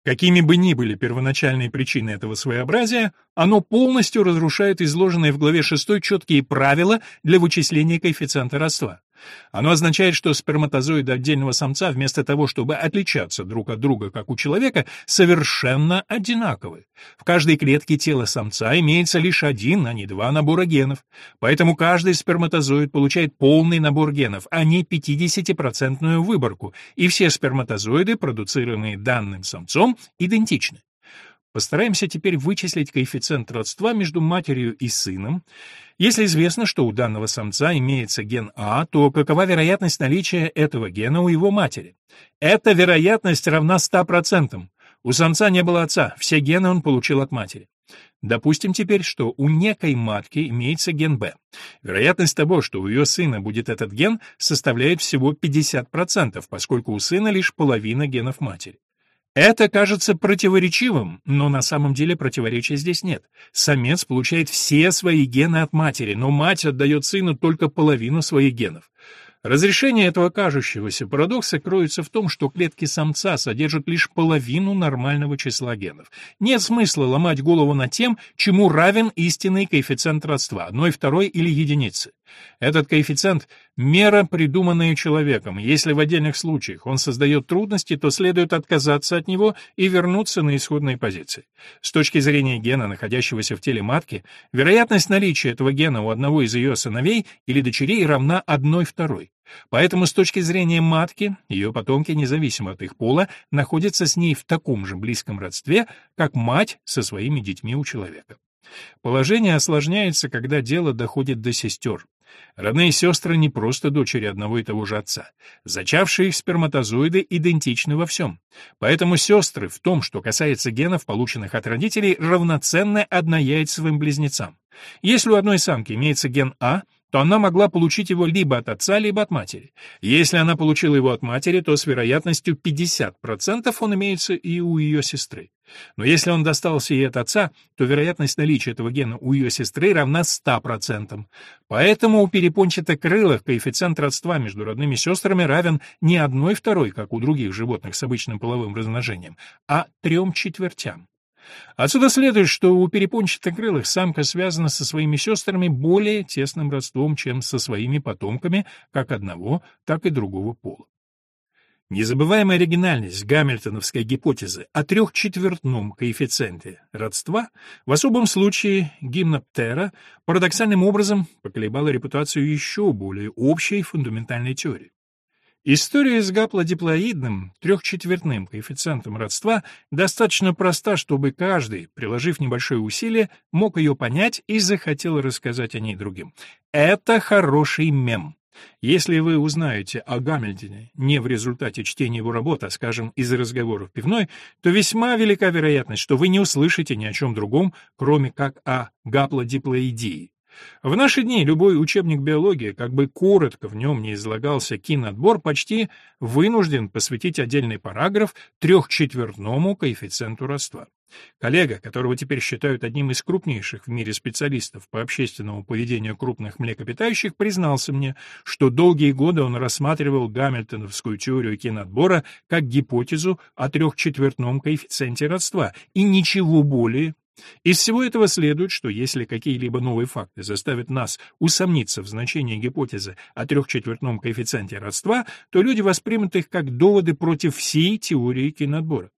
Какими бы ни были первоначальные причины этого своеобразия, оно полностью разрушает изложенные в главе 6 четкие правила для вычисления коэффициента родства. Оно означает, что сперматозоиды отдельного самца, вместо того, чтобы отличаться друг от друга, как у человека, совершенно одинаковы. В каждой клетке тела самца имеется лишь один, а не два набора генов. Поэтому каждый сперматозоид получает полный набор генов, а не 50% выборку, и все сперматозоиды, продуцируемые данным самцом, идентичны. Постараемся теперь вычислить коэффициент родства между матерью и сыном. Если известно, что у данного самца имеется ген А, то какова вероятность наличия этого гена у его матери? Эта вероятность равна 100%. У самца не было отца, все гены он получил от матери. Допустим теперь, что у некой матки имеется ген B. Вероятность того, что у ее сына будет этот ген, составляет всего 50%, поскольку у сына лишь половина генов матери. Это кажется противоречивым, но на самом деле противоречия здесь нет. Самец получает все свои гены от матери, но мать отдает сыну только половину своих генов. Разрешение этого кажущегося парадокса кроется в том, что клетки самца содержат лишь половину нормального числа генов. Нет смысла ломать голову над тем, чему равен истинный коэффициент родства, одной, второй или единицы. Этот коэффициент – мера, придуманная человеком. Если в отдельных случаях он создает трудности, то следует отказаться от него и вернуться на исходные позиции. С точки зрения гена, находящегося в теле матки, вероятность наличия этого гена у одного из ее сыновей или дочерей равна одной второй. Поэтому с точки зрения матки, ее потомки, независимо от их пола, находятся с ней в таком же близком родстве, как мать со своими детьми у человека. Положение осложняется, когда дело доходит до сестер. Родные сестры не просто дочери одного и того же отца. Зачавшие их сперматозоиды идентичны во всем. Поэтому сестры в том, что касается генов, полученных от родителей, равноценны однояйцевым близнецам. Если у одной самки имеется ген А, то она могла получить его либо от отца, либо от матери. Если она получила его от матери, то с вероятностью 50% он имеется и у ее сестры. Но если он достался ей от отца, то вероятность наличия этого гена у ее сестры равна 100%. Поэтому у перепончатокрылых коэффициент родства между родными сестрами равен не одной второй, как у других животных с обычным половым размножением, а трем четвертям. Отсюда следует, что у перепончатокрылых самка связана со своими сестрами более тесным родством, чем со своими потомками как одного, так и другого пола. Незабываемая оригинальность гамильтоновской гипотезы о трехчетвертном коэффициенте родства в особом случае гимноптера парадоксальным образом поколебала репутацию еще более общей фундаментальной теории. История с гаплодиплоидным, трехчетвертным коэффициентом родства достаточно проста, чтобы каждый, приложив небольшое усилие, мог ее понять и захотел рассказать о ней другим. Это хороший мем. Если вы узнаете о Гамильтоне не в результате чтения его работ, а, скажем, из разговоров пивной, то весьма велика вероятность, что вы не услышите ни о чем другом, кроме как о гаплодиплоидии. В наши дни любой учебник биологии, как бы коротко в нем не излагался киноотбор, почти вынужден посвятить отдельный параграф трехчетвертному коэффициенту родства. Коллега, которого теперь считают одним из крупнейших в мире специалистов по общественному поведению крупных млекопитающих, признался мне, что долгие годы он рассматривал гамильтоновскую теорию киноотбора как гипотезу о трехчетвертном коэффициенте родства и ничего более из всего этого следует, что если какие-либо новые факты заставят нас усомниться в значении гипотезы о трехчетвертном коэффициенте родства, то люди воспримут их как доводы против всей теории киноотбора.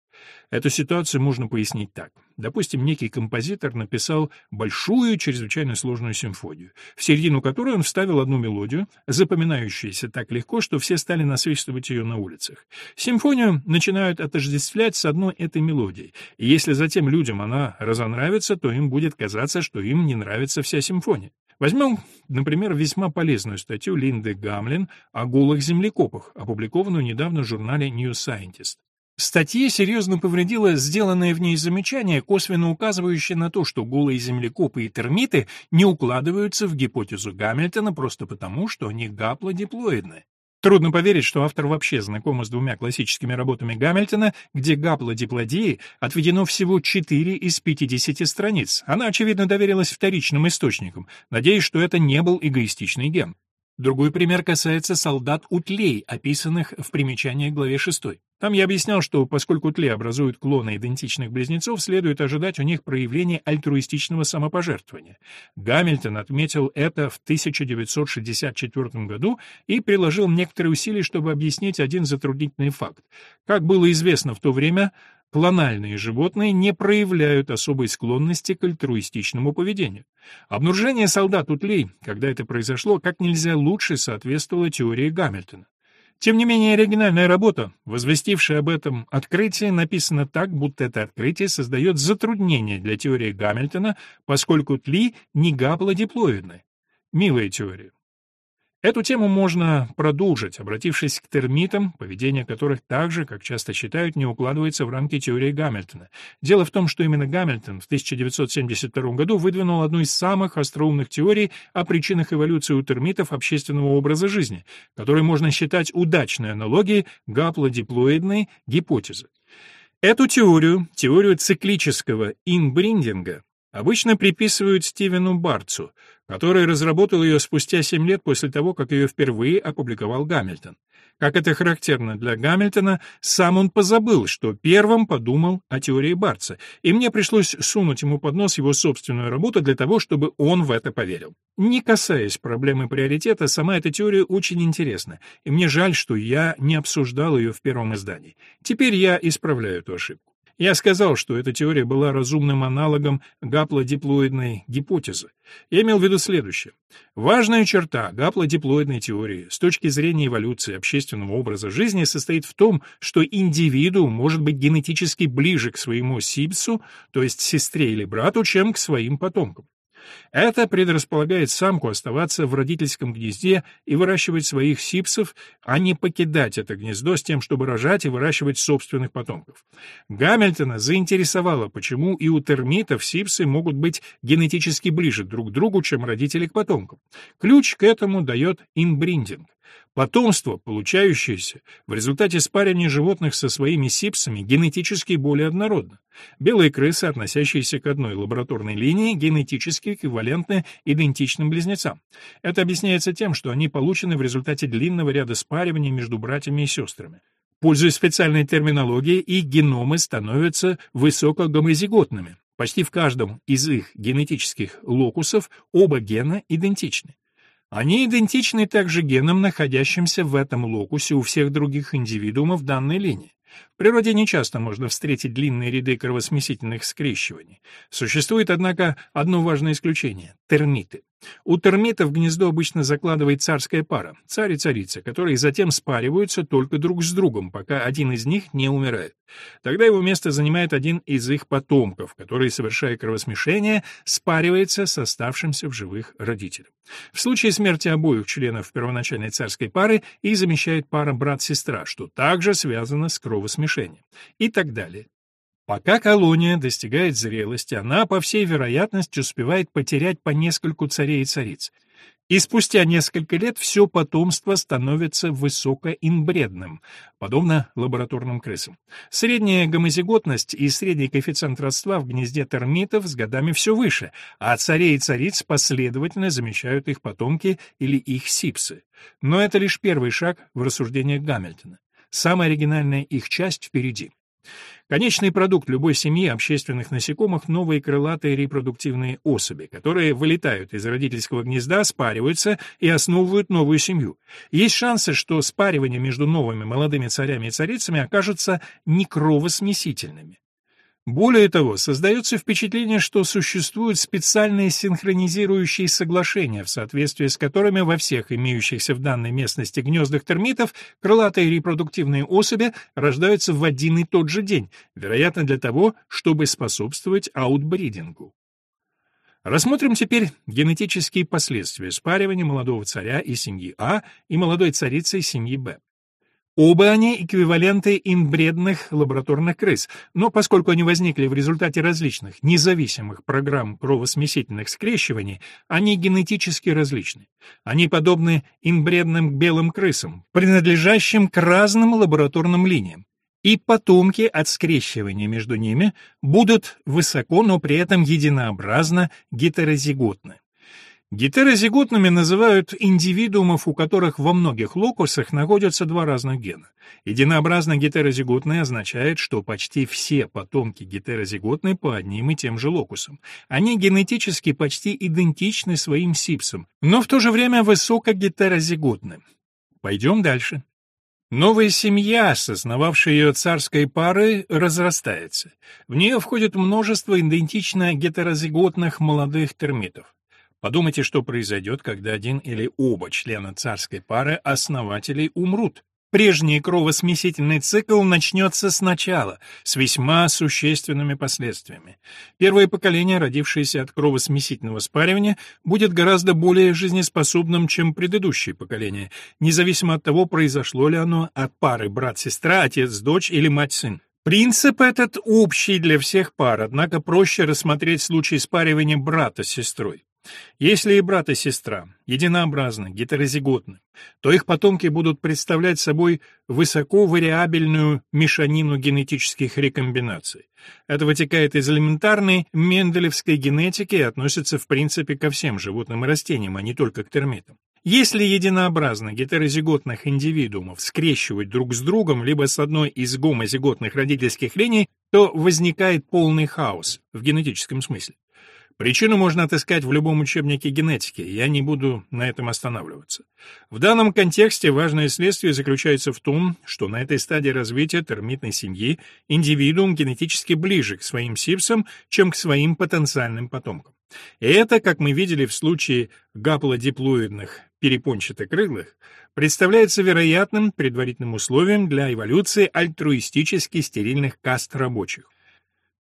Эту ситуацию можно пояснить так. Допустим, некий композитор написал большую, чрезвычайно сложную симфонию, в середину которой он вставил одну мелодию, запоминающуюся так легко, что все стали насвистывать ее на улицах. Симфонию начинают отождествлять с одной этой мелодией, и если затем людям она разонравится, то им будет казаться, что им не нравится вся симфония. Возьмем, например, весьма полезную статью Линды Гамлин о голых землекопах, опубликованную недавно в журнале New Scientist. Статье серьезно повредило сделанное в ней замечание, косвенно указывающее на то, что голые землекопы и термиты не укладываются в гипотезу Гамильтона просто потому, что они гаплодиплоидны. Трудно поверить, что автор вообще знаком с двумя классическими работами Гамильтона, где гаплодиплодии отведено всего 4 из 50 страниц. Она, очевидно, доверилась вторичным источникам, надеясь, что это не был эгоистичный ген. Другой пример касается солдат-утлей, описанных в примечании главе 6. Там я объяснял, что поскольку тле образуют клоны идентичных близнецов, следует ожидать у них проявления альтруистичного самопожертвования. Гамильтон отметил это в 1964 году и приложил некоторые усилия, чтобы объяснить один затруднительный факт. Как было известно в то время, Клональные животные не проявляют особой склонности к альтруистичному поведению. Обнаружение солдат утлей, когда это произошло, как нельзя лучше соответствовало теории Гамильтона. Тем не менее, оригинальная работа, возвестившая об этом открытии, написана так, будто это открытие создает затруднение для теории Гамильтона, поскольку тли не гаплодиплоидны. Милая теория. Эту тему можно продолжить, обратившись к термитам, поведение которых так же, как часто считают, не укладывается в рамки теории Гамильтона. Дело в том, что именно Гамильтон в 1972 году выдвинул одну из самых остроумных теорий о причинах эволюции у термитов общественного образа жизни, которую можно считать удачной аналогией гаплодиплоидной гипотезы. Эту теорию, теорию циклического инбриндинга, обычно приписывают Стивену Барцу, который разработал ее спустя 7 лет после того, как ее впервые опубликовал Гамильтон. Как это характерно для Гамильтона, сам он позабыл, что первым подумал о теории Барца, и мне пришлось сунуть ему под нос его собственную работу для того, чтобы он в это поверил. Не касаясь проблемы приоритета, сама эта теория очень интересна, и мне жаль, что я не обсуждал ее в первом издании. Теперь я исправляю эту ошибку. Я сказал, что эта теория была разумным аналогом гаплодиплоидной гипотезы. Я имел в виду следующее. Важная черта гаплодиплоидной теории с точки зрения эволюции общественного образа жизни состоит в том, что индивидуум может быть генетически ближе к своему сипсу, то есть сестре или брату, чем к своим потомкам. Это предрасполагает самку оставаться в родительском гнезде и выращивать своих сипсов, а не покидать это гнездо с тем, чтобы рожать и выращивать собственных потомков. Гамильтона заинтересовало, почему и у термитов сипсы могут быть генетически ближе друг к другу, чем родители к потомкам. Ключ к этому дает инбриндинг. Потомство, получающееся в результате спаривания животных со своими сипсами, генетически более однородно. Белые крысы, относящиеся к одной лабораторной линии, генетически эквивалентны идентичным близнецам. Это объясняется тем, что они получены в результате длинного ряда спариваний между братьями и сестрами. Пользуясь специальной терминологией, их геномы становятся высокогомозиготными. Почти в каждом из их генетических локусов оба гена идентичны. Они идентичны также генам, находящимся в этом локусе у всех других индивидуумов данной линии. В природе нечасто можно встретить длинные ряды кровосмесительных скрещиваний. Существует, однако, одно важное исключение — термиты. У термитов гнездо обычно закладывает царская пара, царь и царица, которые затем спариваются только друг с другом, пока один из них не умирает. Тогда его место занимает один из их потомков, который, совершая кровосмешение, спаривается с оставшимся в живых родителем. В случае смерти обоих членов первоначальной царской пары их замещает пара брат-сестра, что также связано с кровосмешением смешения и так далее. Пока колония достигает зрелости, она, по всей вероятности, успевает потерять по нескольку царей и цариц. И спустя несколько лет все потомство становится высокоинбредным, подобно лабораторным крысам. Средняя гомозиготность и средний коэффициент родства в гнезде термитов с годами все выше, а царей и цариц последовательно замещают их потомки или их сипсы. Но это лишь первый шаг в рассуждениях Гамильтона. Самая оригинальная их часть впереди. Конечный продукт любой семьи общественных насекомых — новые крылатые репродуктивные особи, которые вылетают из родительского гнезда, спариваются и основывают новую семью. Есть шансы, что спаривание между новыми молодыми царями и царицами окажутся некровосмесительными. Более того, создается впечатление, что существуют специальные синхронизирующие соглашения, в соответствии с которыми во всех имеющихся в данной местности гнездах термитов крылатые репродуктивные особи рождаются в один и тот же день, вероятно для того, чтобы способствовать аутбридингу. Рассмотрим теперь генетические последствия спаривания молодого царя и семьи А и молодой царицы семьи Б. Оба они эквиваленты инбредных лабораторных крыс, но поскольку они возникли в результате различных, независимых программ кровосмесительных скрещиваний, они генетически различны. Они подобны инбредным белым крысам, принадлежащим к разным лабораторным линиям. И потомки от скрещивания между ними будут высоко, но при этом единообразно гетерозиготны. Гетерозиготными называют индивидуумов, у которых во многих локусах находятся два разных гена. Единообразно гетерозиготный означает, что почти все потомки гетерозиготны по одним и тем же локусам. Они генетически почти идентичны своим сипсам, но в то же время высокогетерозиготны. Пойдем дальше. Новая семья, осознававшая ее царской пары, разрастается. В нее входит множество идентично гетерозиготных молодых термитов. Подумайте, что произойдет, когда один или оба члена царской пары основателей умрут. прежний кровосмесительный цикл начнется сначала, с весьма существенными последствиями. Первое поколение, родившееся от кровосмесительного спаривания, будет гораздо более жизнеспособным, чем предыдущее поколение, независимо от того, произошло ли оно от пары брат-сестра, отец-дочь или мать-сын. Принцип этот общий для всех пар, однако проще рассмотреть случай спаривания брата с сестрой. Если и брат и сестра единообразны, гетерозиготны, то их потомки будут представлять собой высоко вариабельную мешанину генетических рекомбинаций. Это вытекает из элементарной менделевской генетики и относится в принципе ко всем животным и растениям, а не только к термитам. Если единообразно гетерозиготных индивидуумов скрещивать друг с другом либо с одной из гомозиготных родительских линий, то возникает полный хаос в генетическом смысле. Причину можно отыскать в любом учебнике генетики, я не буду на этом останавливаться. В данном контексте важное следствие заключается в том, что на этой стадии развития термитной семьи индивидуум генетически ближе к своим сипсам, чем к своим потенциальным потомкам. И это, как мы видели в случае гаплодиплоидных перепончатокрылых, представляется вероятным предварительным условием для эволюции альтруистически стерильных каст рабочих.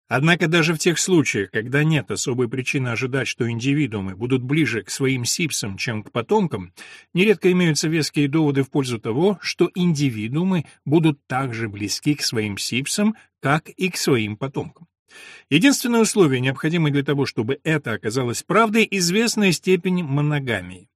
Однако даже в тех случаях, когда нет особой причины ожидать, что индивидуумы будут ближе к своим сипсам, чем к потомкам, нередко имеются веские доводы в пользу того, что индивидуумы будут так же близки к своим сипсам, как и к своим потомкам. Единственное условие, необходимое для того, чтобы это оказалось правдой, известная степень моногамии.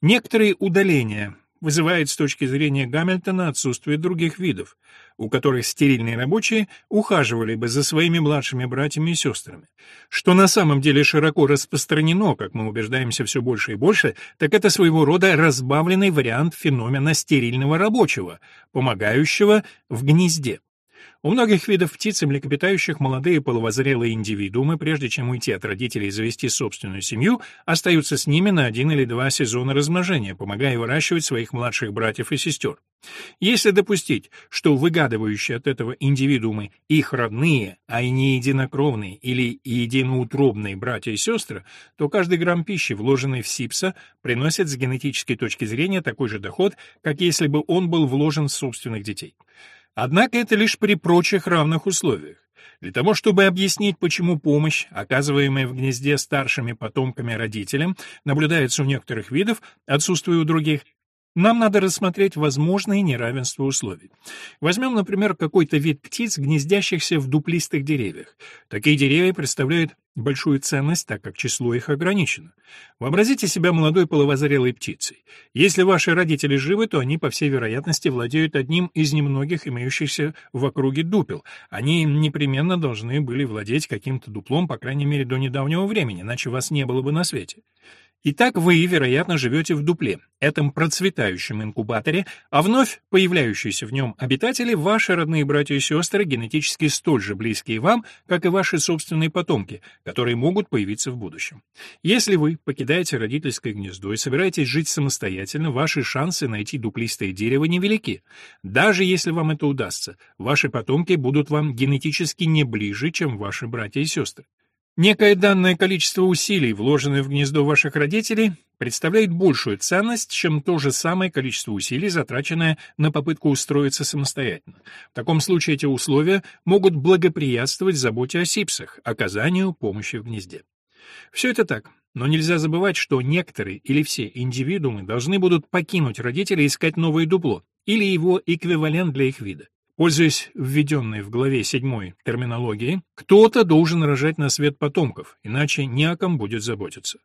Некоторые удаления вызывает с точки зрения Гамильтона отсутствие других видов, у которых стерильные рабочие ухаживали бы за своими младшими братьями и сестрами. Что на самом деле широко распространено, как мы убеждаемся все больше и больше, так это своего рода разбавленный вариант феномена стерильного рабочего, помогающего в гнезде. У многих видов птиц и млекопитающих молодые половозрелые индивидуумы, прежде чем уйти от родителей и завести собственную семью, остаются с ними на один или два сезона размножения, помогая выращивать своих младших братьев и сестер. Если допустить, что выгадывающие от этого индивидуумы их родные, а и не единокровные или единоутробные братья и сестры, то каждый грамм пищи, вложенный в сипса, приносит с генетической точки зрения такой же доход, как если бы он был вложен в собственных детей. Однако это лишь при прочих равных условиях. Для того, чтобы объяснить, почему помощь, оказываемая в гнезде старшими потомками родителям, наблюдается у некоторых видов, отсутствуя у других, нам надо рассмотреть возможные неравенства условий. Возьмем, например, какой-то вид птиц, гнездящихся в дуплистых деревьях. Такие деревья представляют большую ценность, так как число их ограничено. Вообразите себя молодой половозрелой птицей. Если ваши родители живы, то они, по всей вероятности, владеют одним из немногих имеющихся в округе дупел. Они непременно должны были владеть каким-то дуплом, по крайней мере, до недавнего времени, иначе вас не было бы на свете. Итак, вы, вероятно, живете в дупле, этом процветающем инкубаторе, а вновь появляющиеся в нем обитатели – ваши родные братья и сестры, генетически столь же близкие вам, как и ваши собственные потомки, которые могут появиться в будущем. Если вы покидаете родительское гнездо и собираетесь жить самостоятельно, ваши шансы найти дуплистое дерево невелики. Даже если вам это удастся, ваши потомки будут вам генетически не ближе, чем ваши братья и сестры. Некое данное количество усилий, вложенное в гнездо ваших родителей, представляет большую ценность, чем то же самое количество усилий, затраченное на попытку устроиться самостоятельно. В таком случае эти условия могут благоприятствовать заботе о сипсах, оказанию помощи в гнезде. Все это так, но нельзя забывать, что некоторые или все индивидуумы должны будут покинуть родителей и искать новое дупло, или его эквивалент для их вида. Пользуясь введенной в главе 7 терминологией, кто-то должен рожать на свет потомков, иначе не о ком будет заботиться.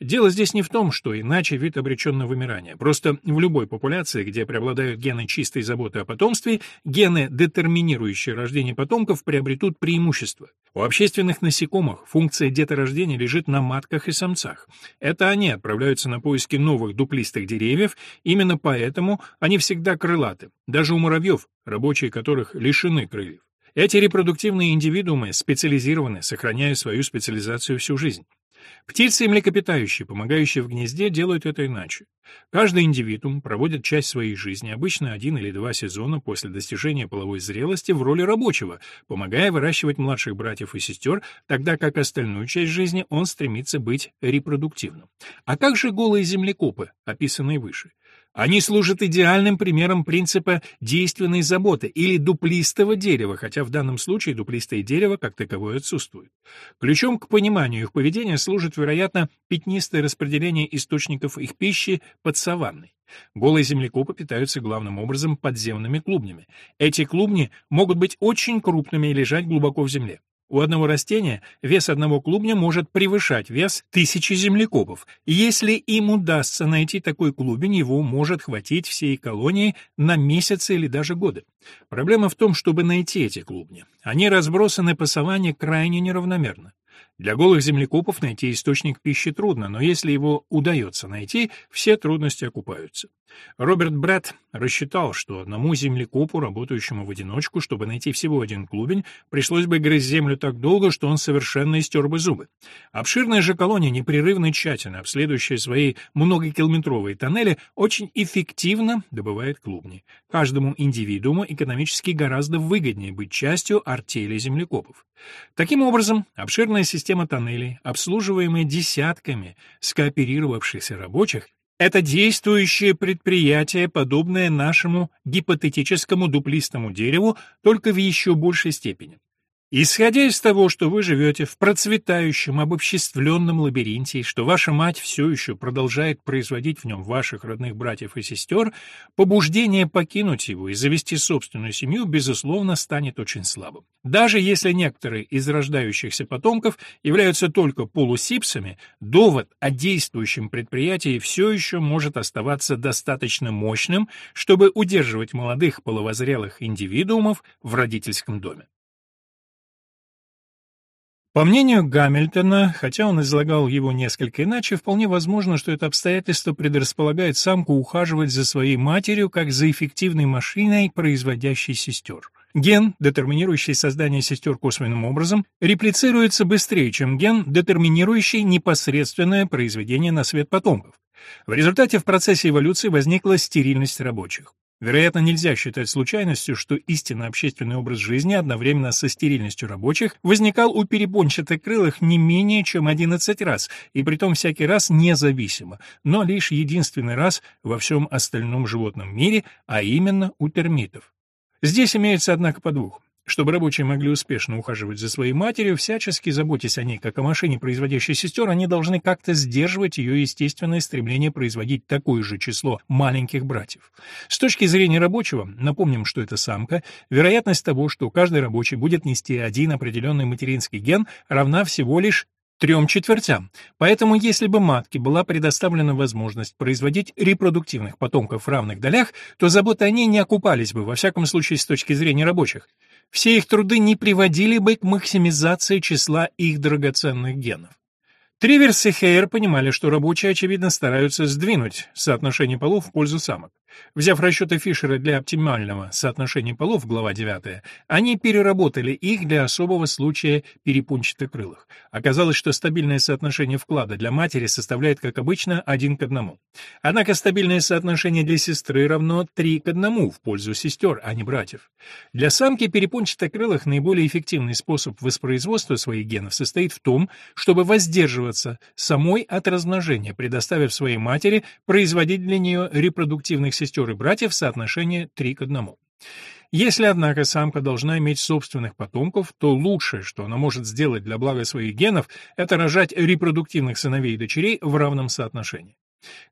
Дело здесь не в том, что иначе вид обречен на вымирание. Просто в любой популяции, где преобладают гены чистой заботы о потомстве, гены, детерминирующие рождение потомков, приобретут преимущество. У общественных насекомых функция деторождения лежит на матках и самцах. Это они отправляются на поиски новых дуплистых деревьев, именно поэтому они всегда крылаты. Даже у муравьев, рабочие которых лишены крыльев. Эти репродуктивные индивидуумы специализированы, сохраняя свою специализацию всю жизнь. Птицы и млекопитающие, помогающие в гнезде, делают это иначе. Каждый индивидуум проводит часть своей жизни, обычно один или два сезона после достижения половой зрелости, в роли рабочего, помогая выращивать младших братьев и сестер, тогда как остальную часть жизни он стремится быть репродуктивным. А как же голые землекопы, описанные выше? Они служат идеальным примером принципа действенной заботы или дуплистого дерева, хотя в данном случае дуплистое дерево как таковое отсутствует. Ключом к пониманию их поведения служит, вероятно, пятнистое распределение источников их пищи под саванной. Голые землекопы питаются главным образом подземными клубнями. Эти клубни могут быть очень крупными и лежать глубоко в земле. У одного растения вес одного клубня может превышать вес тысячи землекопов, если им удастся найти такой клубень, его может хватить всей колонии на месяцы или даже годы. Проблема в том, чтобы найти эти клубни. Они разбросаны по саванне крайне неравномерно. Для голых землекопов найти источник пищи трудно, но если его удается найти, все трудности окупаются. Роберт Брэд рассчитал, что одному землекопу, работающему в одиночку, чтобы найти всего один клубень, пришлось бы грызть землю так долго, что он совершенно истер бы зубы. Обширная же колония, непрерывно тщательно обследующая свои многокилометровые тоннели, очень эффективно добывает клубни. Каждому индивидууму экономически гораздо выгоднее быть частью артели землекопов. Таким образом, обширная система тоннелей, обслуживаемая десятками скооперировавшихся рабочих, это действующее предприятие, подобное нашему гипотетическому дуплистому дереву, только в еще большей степени. Исходя из того, что вы живете в процветающем, обобществленном лабиринте, и что ваша мать все еще продолжает производить в нем ваших родных братьев и сестер, побуждение покинуть его и завести собственную семью, безусловно, станет очень слабым. Даже если некоторые из рождающихся потомков являются только полусипсами, довод о действующем предприятии все еще может оставаться достаточно мощным, чтобы удерживать молодых половозрелых индивидуумов в родительском доме. По мнению Гамильтона, хотя он излагал его несколько иначе, вполне возможно, что это обстоятельство предрасполагает самку ухаживать за своей матерью как за эффективной машиной, производящей сестер. Ген, детерминирующий создание сестер косвенным образом, реплицируется быстрее, чем ген, детерминирующий непосредственное произведение на свет потомков. В результате в процессе эволюции возникла стерильность рабочих. Вероятно, нельзя считать случайностью, что истинно общественный образ жизни одновременно со стерильностью рабочих возникал у перепончатокрылых не менее чем 11 раз, и притом всякий раз независимо, но лишь единственный раз во всем остальном животном мире, а именно у термитов. Здесь имеется, однако, подвох. Чтобы рабочие могли успешно ухаживать за своей матерью, всячески заботясь о ней как о машине, производящей сестер, они должны как-то сдерживать ее естественное стремление производить такое же число маленьких братьев. С точки зрения рабочего, напомним, что это самка, вероятность того, что каждый рабочий будет нести один определенный материнский ген, равна всего лишь трем четвертям. Поэтому, если бы матке была предоставлена возможность производить репродуктивных потомков в равных долях, то заботы о ней не окупались бы, во всяком случае, с точки зрения рабочих все их труды не приводили бы к максимизации числа их драгоценных генов. Триверс и Хейер понимали, что рабочие, очевидно, стараются сдвинуть соотношение полов в пользу самок. Взяв расчеты Фишера для оптимального соотношения полов, глава 9, они переработали их для особого случая перепончатокрылых. Оказалось, что стабильное соотношение вклада для матери составляет, как обычно, 1 к 1. Однако стабильное соотношение для сестры равно 3 к 1 в пользу сестер, а не братьев. Для самки перепончатокрылых наиболее эффективный способ воспроизводства своих генов состоит в том, чтобы воздерживаться самой от размножения, предоставив своей матери производить для нее репродуктивных сестер и братьев соотношение 3 к 1. Если, однако, самка должна иметь собственных потомков, то лучшее, что она может сделать для блага своих генов, это рожать репродуктивных сыновей и дочерей в равном соотношении.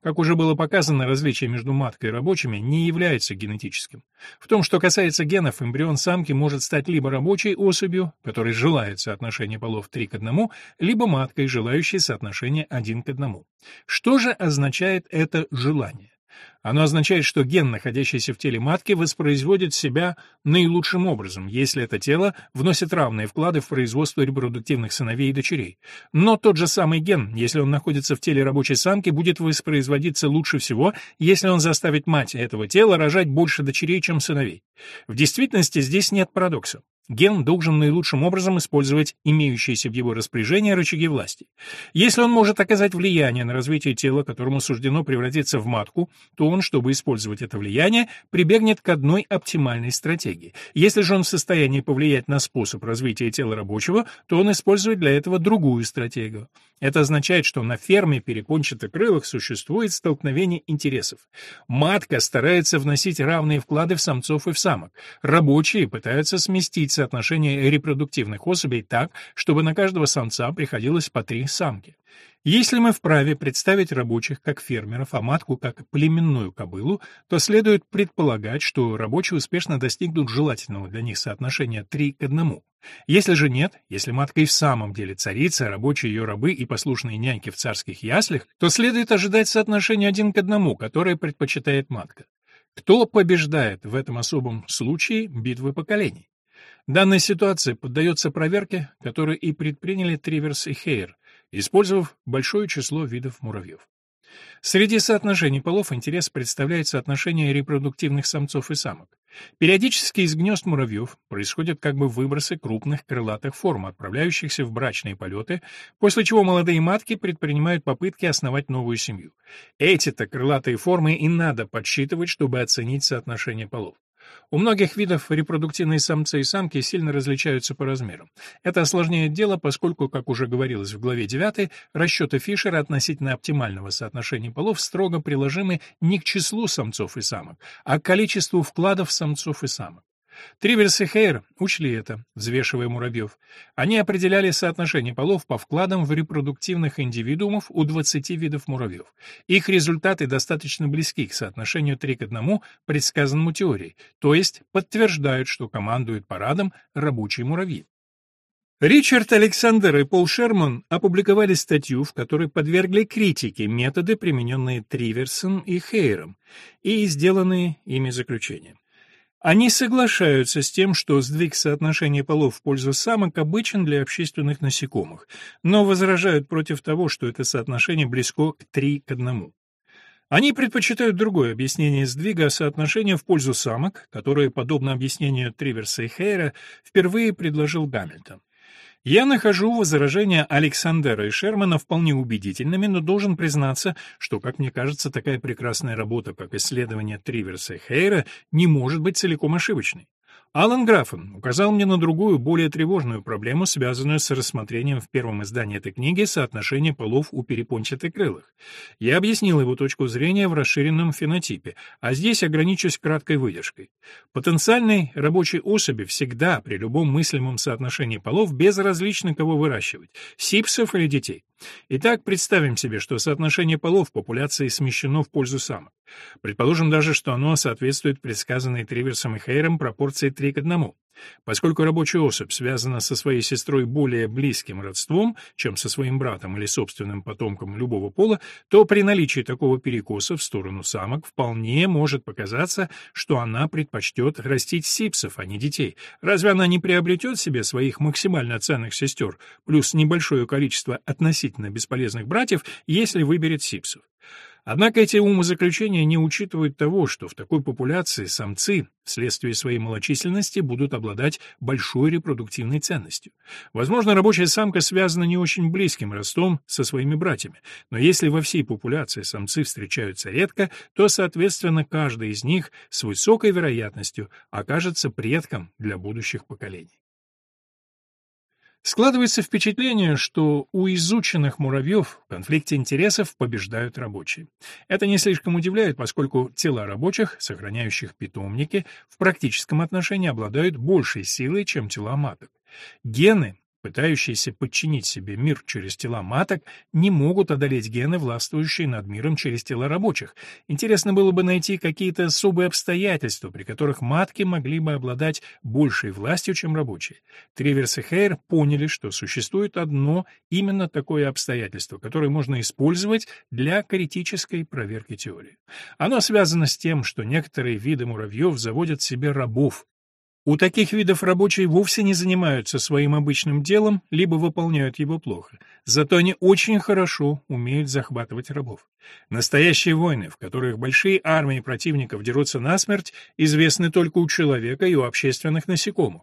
Как уже было показано, различие между маткой и рабочими не является генетическим. В том, что касается генов, эмбрион самки может стать либо рабочей особью, которой желает соотношение полов 3 к 1, либо маткой, желающей соотношение 1 к 1. Что же означает это желание? Оно означает, что ген, находящийся в теле матки, воспроизводит себя наилучшим образом, если это тело вносит равные вклады в производство репродуктивных сыновей и дочерей. Но тот же самый ген, если он находится в теле рабочей самки, будет воспроизводиться лучше всего, если он заставит мать этого тела рожать больше дочерей, чем сыновей. В действительности здесь нет парадокса. Ген должен наилучшим образом использовать имеющиеся в его распоряжении рычаги власти. Если он может оказать влияние на развитие тела, которому суждено превратиться в матку, то он, чтобы использовать это влияние, прибегнет к одной оптимальной стратегии. Если же он в состоянии повлиять на способ развития тела рабочего, то он использует для этого другую стратегию. Это означает, что на ферме перепончатокрылых существует столкновение интересов. Матка старается вносить равные вклады в самцов и в самок. Рабочие пытаются сместить соотношение репродуктивных особей так, чтобы на каждого самца приходилось по три самки. Если мы вправе представить рабочих как фермеров, а матку как племенную кобылу, то следует предполагать, что рабочие успешно достигнут желательного для них соотношения 3 к 1. Если же нет, если матка и в самом деле царица, рабочие ее рабы и послушные няньки в царских яслях, то следует ожидать соотношения 1 к 1, которое предпочитает матка. Кто побеждает в этом особом случае битвы поколений? Данная ситуация поддается проверке, которую и предприняли Триверс и Хейер, использовав большое число видов муравьев. Среди соотношений полов интерес представляет соотношение репродуктивных самцов и самок. Периодически из гнезд муравьев происходят как бы выбросы крупных крылатых форм, отправляющихся в брачные полеты, после чего молодые матки предпринимают попытки основать новую семью. Эти-то крылатые формы и надо подсчитывать, чтобы оценить соотношение полов. У многих видов репродуктивные самцы и самки сильно различаются по размерам. Это осложняет дело, поскольку, как уже говорилось в главе 9, расчеты Фишера относительно оптимального соотношения полов строго приложимы не к числу самцов и самок, а к количеству вкладов самцов и самок. Триверс и Хейр учли это, взвешивая муравьев. Они определяли соотношение полов по вкладам в репродуктивных индивидуумов у 20 видов муравьев. Их результаты достаточно близки к соотношению 3 к 1, предсказанному теорией, то есть подтверждают, что командуют парадом рабочие муравьи. Ричард Александр и Пол Шерман опубликовали статью, в которой подвергли критике методы, примененные Триверсом и Хейером, и сделанные ими заключения. Они соглашаются с тем, что сдвиг соотношения полов в пользу самок обычен для общественных насекомых, но возражают против того, что это соотношение близко к 3 к 1. Они предпочитают другое объяснение сдвига соотношения в пользу самок, которое, подобно объяснению Триверса и Хейра, впервые предложил Гамильтон. Я нахожу возражения Александра и Шермана вполне убедительными, но должен признаться, что, как мне кажется, такая прекрасная работа, как исследование Триверса и Хейра, не может быть целиком ошибочной. Алан Графен указал мне на другую, более тревожную проблему, связанную с рассмотрением в первом издании этой книги соотношения полов у перепончатокрылых. Я объяснил его точку зрения в расширенном фенотипе, а здесь ограничусь краткой выдержкой. Потенциальной рабочей особи всегда, при любом мыслимом соотношении полов, безразлично кого выращивать – сипсов или детей. Итак, представим себе, что соотношение полов в популяции смещено в пользу самок. Предположим даже, что оно соответствует предсказанной Триверсом и Хейром пропорции 3 к 1. Поскольку рабочая особь связана со своей сестрой более близким родством, чем со своим братом или собственным потомком любого пола, то при наличии такого перекоса в сторону самок вполне может показаться, что она предпочтет растить сипсов, а не детей. Разве она не приобретет себе своих максимально ценных сестер, плюс небольшое количество относительно бесполезных братьев, если выберет сипсов? Однако эти умозаключения не учитывают того, что в такой популяции самцы, вследствие своей малочисленности, будут обладать большой репродуктивной ценностью. Возможно, рабочая самка связана не очень близким ростом со своими братьями, но если во всей популяции самцы встречаются редко, то, соответственно, каждый из них с высокой вероятностью окажется предком для будущих поколений. Складывается впечатление, что у изученных муравьев в конфликте интересов побеждают рабочие. Это не слишком удивляет, поскольку тела рабочих, сохраняющих питомники, в практическом отношении обладают большей силой, чем тела маток. Гены пытающиеся подчинить себе мир через тела маток, не могут одолеть гены, властвующие над миром через тела рабочих. Интересно было бы найти какие-то особые обстоятельства, при которых матки могли бы обладать большей властью, чем рабочие. Триверс и Хейр поняли, что существует одно именно такое обстоятельство, которое можно использовать для критической проверки теории. Оно связано с тем, что некоторые виды муравьев заводят себе рабов, у таких видов рабочие вовсе не занимаются своим обычным делом, либо выполняют его плохо. Зато они очень хорошо умеют захватывать рабов. Настоящие войны, в которых большие армии противников дерутся насмерть, известны только у человека и у общественных насекомых.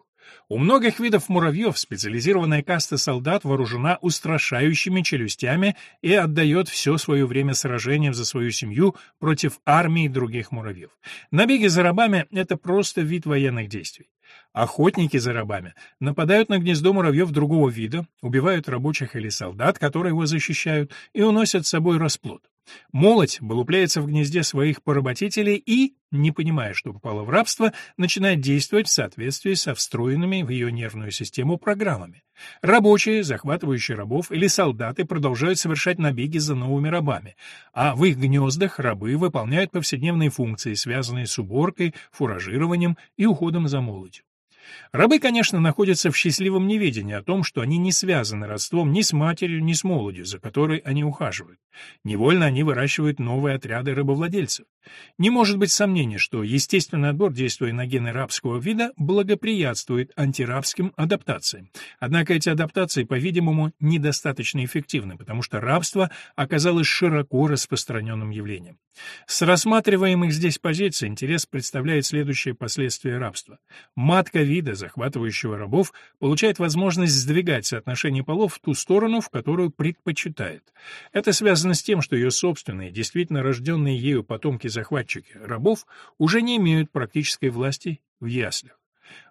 У многих видов муравьев специализированная каста солдат вооружена устрашающими челюстями и отдает все свое время сражениям за свою семью против армии других муравьев. Набеги за рабами — это просто вид военных действий. Охотники за рабами нападают на гнездо муравьев другого вида, убивают рабочих или солдат, которые его защищают, и уносят с собой расплод. Молоть вылупляется в гнезде своих поработителей и, не понимая, что попало в рабство, начинает действовать в соответствии со встроенными в ее нервную систему программами. Рабочие, захватывающие рабов или солдаты продолжают совершать набеги за новыми рабами, а в их гнездах рабы выполняют повседневные функции, связанные с уборкой, фуражированием и уходом за молотью. Рабы, конечно, находятся в счастливом неведении о том, что они не связаны родством ни с матерью, ни с молодью, за которой они ухаживают. Невольно они выращивают новые отряды рабовладельцев. Не может быть сомнений, что естественный отбор, действуя на гены рабского вида, благоприятствует антирабским адаптациям. Однако эти адаптации, по-видимому, недостаточно эффективны, потому что рабство оказалось широко распространенным явлением. С рассматриваемых здесь позиций интерес представляет следующее последствие рабства. Матка вида, захватывающего рабов, получает возможность сдвигать соотношение полов в ту сторону, в которую предпочитает. Это связано с тем, что ее собственные, действительно рожденные ею потомки-захватчики рабов уже не имеют практической власти в яслях.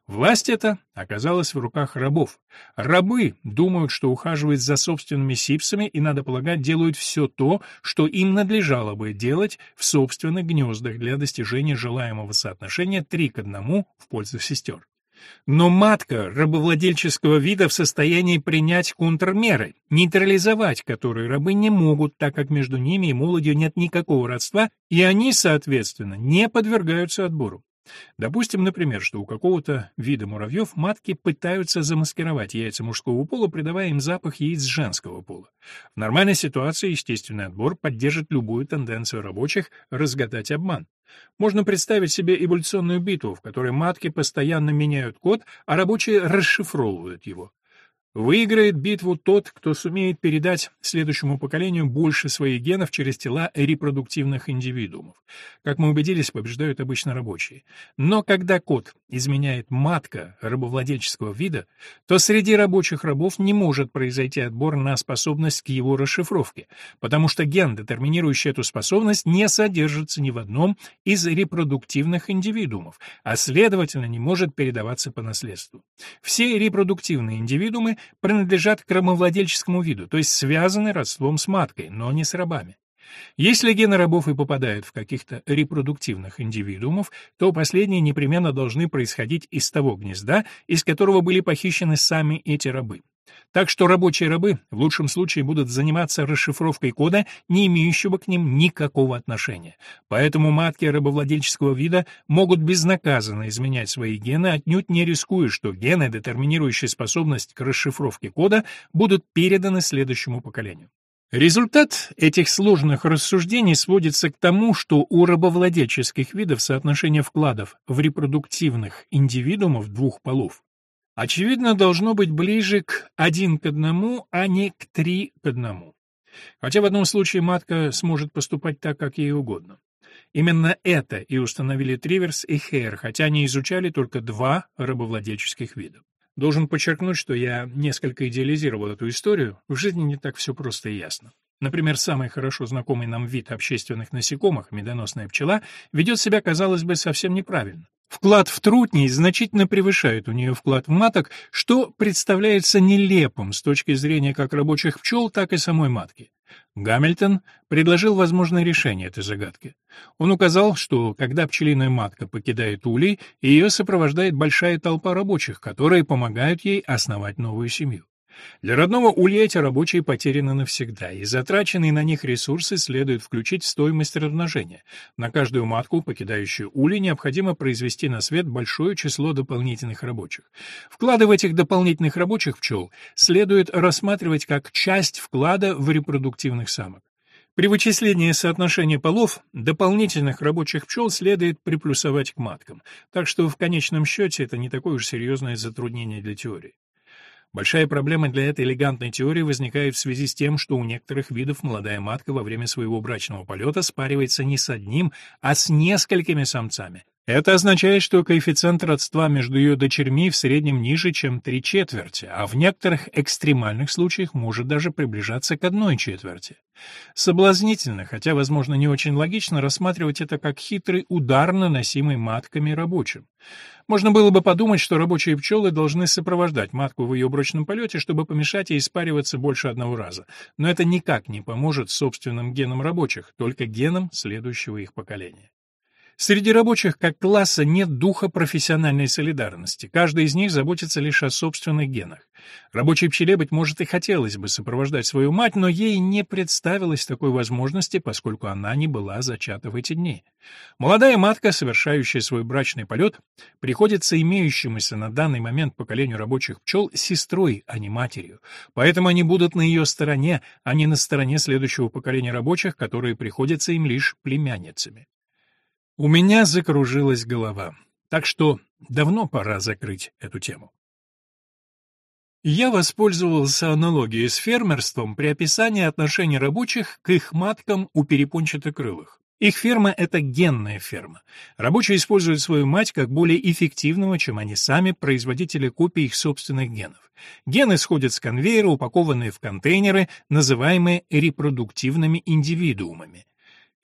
Власть эта оказалась в руках рабов. Рабы думают, что ухаживают за собственными сипсами и, надо полагать, делают все то, что им надлежало бы делать в собственных гнездах для достижения желаемого соотношения 3 к 1 в пользу сестер. Но матка рабовладельческого вида в состоянии принять контрмеры, нейтрализовать которые рабы не могут, так как между ними и молодью нет никакого родства, и они, соответственно, не подвергаются отбору. Допустим, например, что у какого-то вида муравьев матки пытаются замаскировать яйца мужского пола, придавая им запах яиц женского пола. В нормальной ситуации естественный отбор поддержит любую тенденцию рабочих разгадать обман. Можно представить себе эволюционную битву, в которой матки постоянно меняют код, а рабочие расшифровывают его. Выиграет битву тот, кто сумеет передать следующему поколению больше своих генов через тела репродуктивных индивидуумов. Как мы убедились, побеждают обычно рабочие. Но когда код изменяет матка рабовладельческого вида, то среди рабочих рабов не может произойти отбор на способность к его расшифровке, потому что ген, детерминирующий эту способность, не содержится ни в одном из репродуктивных индивидуумов, а следовательно не может передаваться по наследству. Все репродуктивные индивидуумы принадлежат к рабовладельческому виду, то есть связаны родством с маткой, но не с рабами. Если гены рабов и попадают в каких-то репродуктивных индивидуумов, то последние непременно должны происходить из того гнезда, из которого были похищены сами эти рабы. Так что рабочие рабы в лучшем случае будут заниматься расшифровкой кода, не имеющего к ним никакого отношения. Поэтому матки рабовладельческого вида могут безнаказанно изменять свои гены, отнюдь не рискуя, что гены, детерминирующие способность к расшифровке кода, будут переданы следующему поколению. Результат этих сложных рассуждений сводится к тому, что у рабовладельческих видов соотношение вкладов в репродуктивных индивидуумов двух полов очевидно, должно быть ближе к один к одному, а не к три к одному. Хотя в одном случае матка сможет поступать так, как ей угодно. Именно это и установили Триверс и Хейр, хотя они изучали только два рабовладельческих вида. Должен подчеркнуть, что я несколько идеализировал эту историю, в жизни не так все просто и ясно. Например, самый хорошо знакомый нам вид общественных насекомых, медоносная пчела, ведет себя, казалось бы, совсем неправильно. Вклад в трутней значительно превышает у нее вклад в маток, что представляется нелепым с точки зрения как рабочих пчел, так и самой матки. Гамильтон предложил возможное решение этой загадки. Он указал, что когда пчелиная матка покидает улей, ее сопровождает большая толпа рабочих, которые помогают ей основать новую семью. Для родного улья эти рабочие потеряны навсегда, и затраченные на них ресурсы следует включить в стоимость размножения. На каждую матку, покидающую улей, необходимо произвести на свет большое число дополнительных рабочих. Вклады в этих дополнительных рабочих пчел следует рассматривать как часть вклада в репродуктивных самок. При вычислении соотношения полов дополнительных рабочих пчел следует приплюсовать к маткам, так что в конечном счете это не такое уж серьезное затруднение для теории. Большая проблема для этой элегантной теории возникает в связи с тем, что у некоторых видов молодая матка во время своего брачного полета спаривается не с одним, а с несколькими самцами. Это означает, что коэффициент родства между ее дочерьми в среднем ниже, чем три четверти, а в некоторых экстремальных случаях может даже приближаться к одной четверти. Соблазнительно, хотя, возможно, не очень логично, рассматривать это как хитрый удар, наносимый матками рабочим. Можно было бы подумать, что рабочие пчелы должны сопровождать матку в ее брачном полете, чтобы помешать ей спариваться больше одного раза. Но это никак не поможет собственным генам рабочих, только генам следующего их поколения. Среди рабочих как класса нет духа профессиональной солидарности. Каждый из них заботится лишь о собственных генах. Рабочей пчеле, быть может, и хотелось бы сопровождать свою мать, но ей не представилось такой возможности, поскольку она не была зачата в эти дни. Молодая матка, совершающая свой брачный полет, приходится имеющемуся на данный момент поколению рабочих пчел сестрой, а не матерью. Поэтому они будут на ее стороне, а не на стороне следующего поколения рабочих, которые приходятся им лишь племянницами. У меня закружилась голова, так что давно пора закрыть эту тему. Я воспользовался аналогией с фермерством при описании отношений рабочих к их маткам у перепончатокрылых. Их ферма — это генная ферма. Рабочие используют свою мать как более эффективного, чем они сами, производители копий их собственных генов. Гены сходят с конвейера, упакованные в контейнеры, называемые репродуктивными индивидуумами.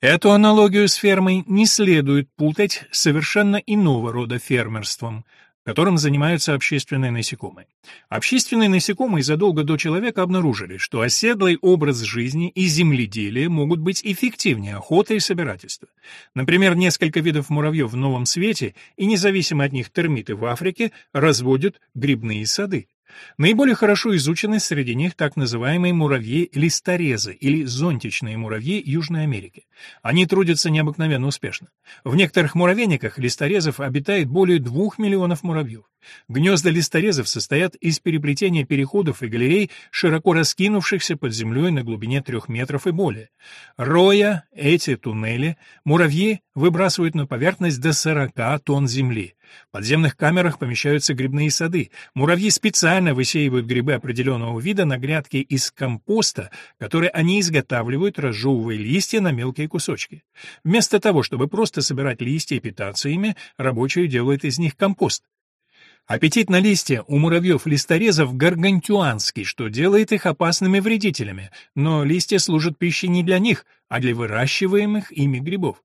Эту аналогию с фермой не следует путать с совершенно иного рода фермерством, которым занимаются общественные насекомые. Общественные насекомые задолго до человека обнаружили, что оседлый образ жизни и земледелие могут быть эффективнее охоты и собирательства. Например, несколько видов муравьев в Новом Свете и независимо от них термиты в Африке разводят грибные сады. Наиболее хорошо изучены среди них так называемые муравьи-листорезы или зонтичные муравьи Южной Америки. Они трудятся необыкновенно успешно. В некоторых муравейниках листорезов обитает более двух миллионов муравьев. Гнезда листорезов состоят из переплетения переходов и галерей, широко раскинувшихся под землей на глубине трех метров и более. Роя эти туннели, муравьи выбрасывают на поверхность до 40 тонн земли. В подземных камерах помещаются грибные сады. Муравьи специально высеивают грибы определенного вида на грядке из компоста, который они изготавливают, разжевывая листья на мелкие кусочки. Вместо того, чтобы просто собирать листья и питаться ими, рабочие делают из них компост. Аппетит на листья у муравьев-листорезов гаргантюанский, что делает их опасными вредителями, но листья служат пищей не для них, а для выращиваемых ими грибов.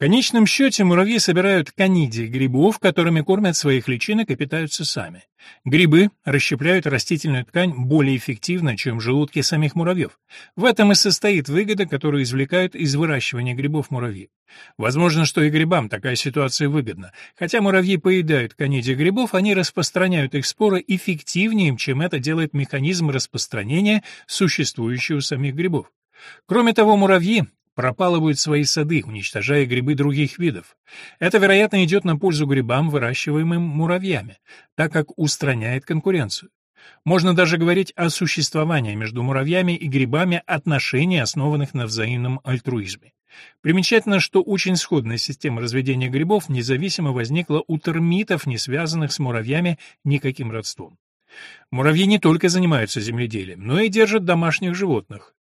Конечном счете муравьи собирают канидии грибов, которыми кормят своих личинок и питаются сами. Грибы расщепляют растительную ткань более эффективно, чем желудки самих муравьев. В этом и состоит выгода, которую извлекают из выращивания грибов муравьи. Возможно, что и грибам такая ситуация выгодна. Хотя муравьи поедают канидии грибов, они распространяют их споры эффективнее, чем это делает механизм распространения, существующий у самих грибов. Кроме того, муравьи пропалывают свои сады, уничтожая грибы других видов. Это, вероятно, идет на пользу грибам, выращиваемым муравьями, так как устраняет конкуренцию. Можно даже говорить о существовании между муравьями и грибами отношений, основанных на взаимном альтруизме. Примечательно, что очень сходная система разведения грибов независимо возникла у термитов, не связанных с муравьями никаким родством. Муравьи не только занимаются земледелием, но и держат домашних животных.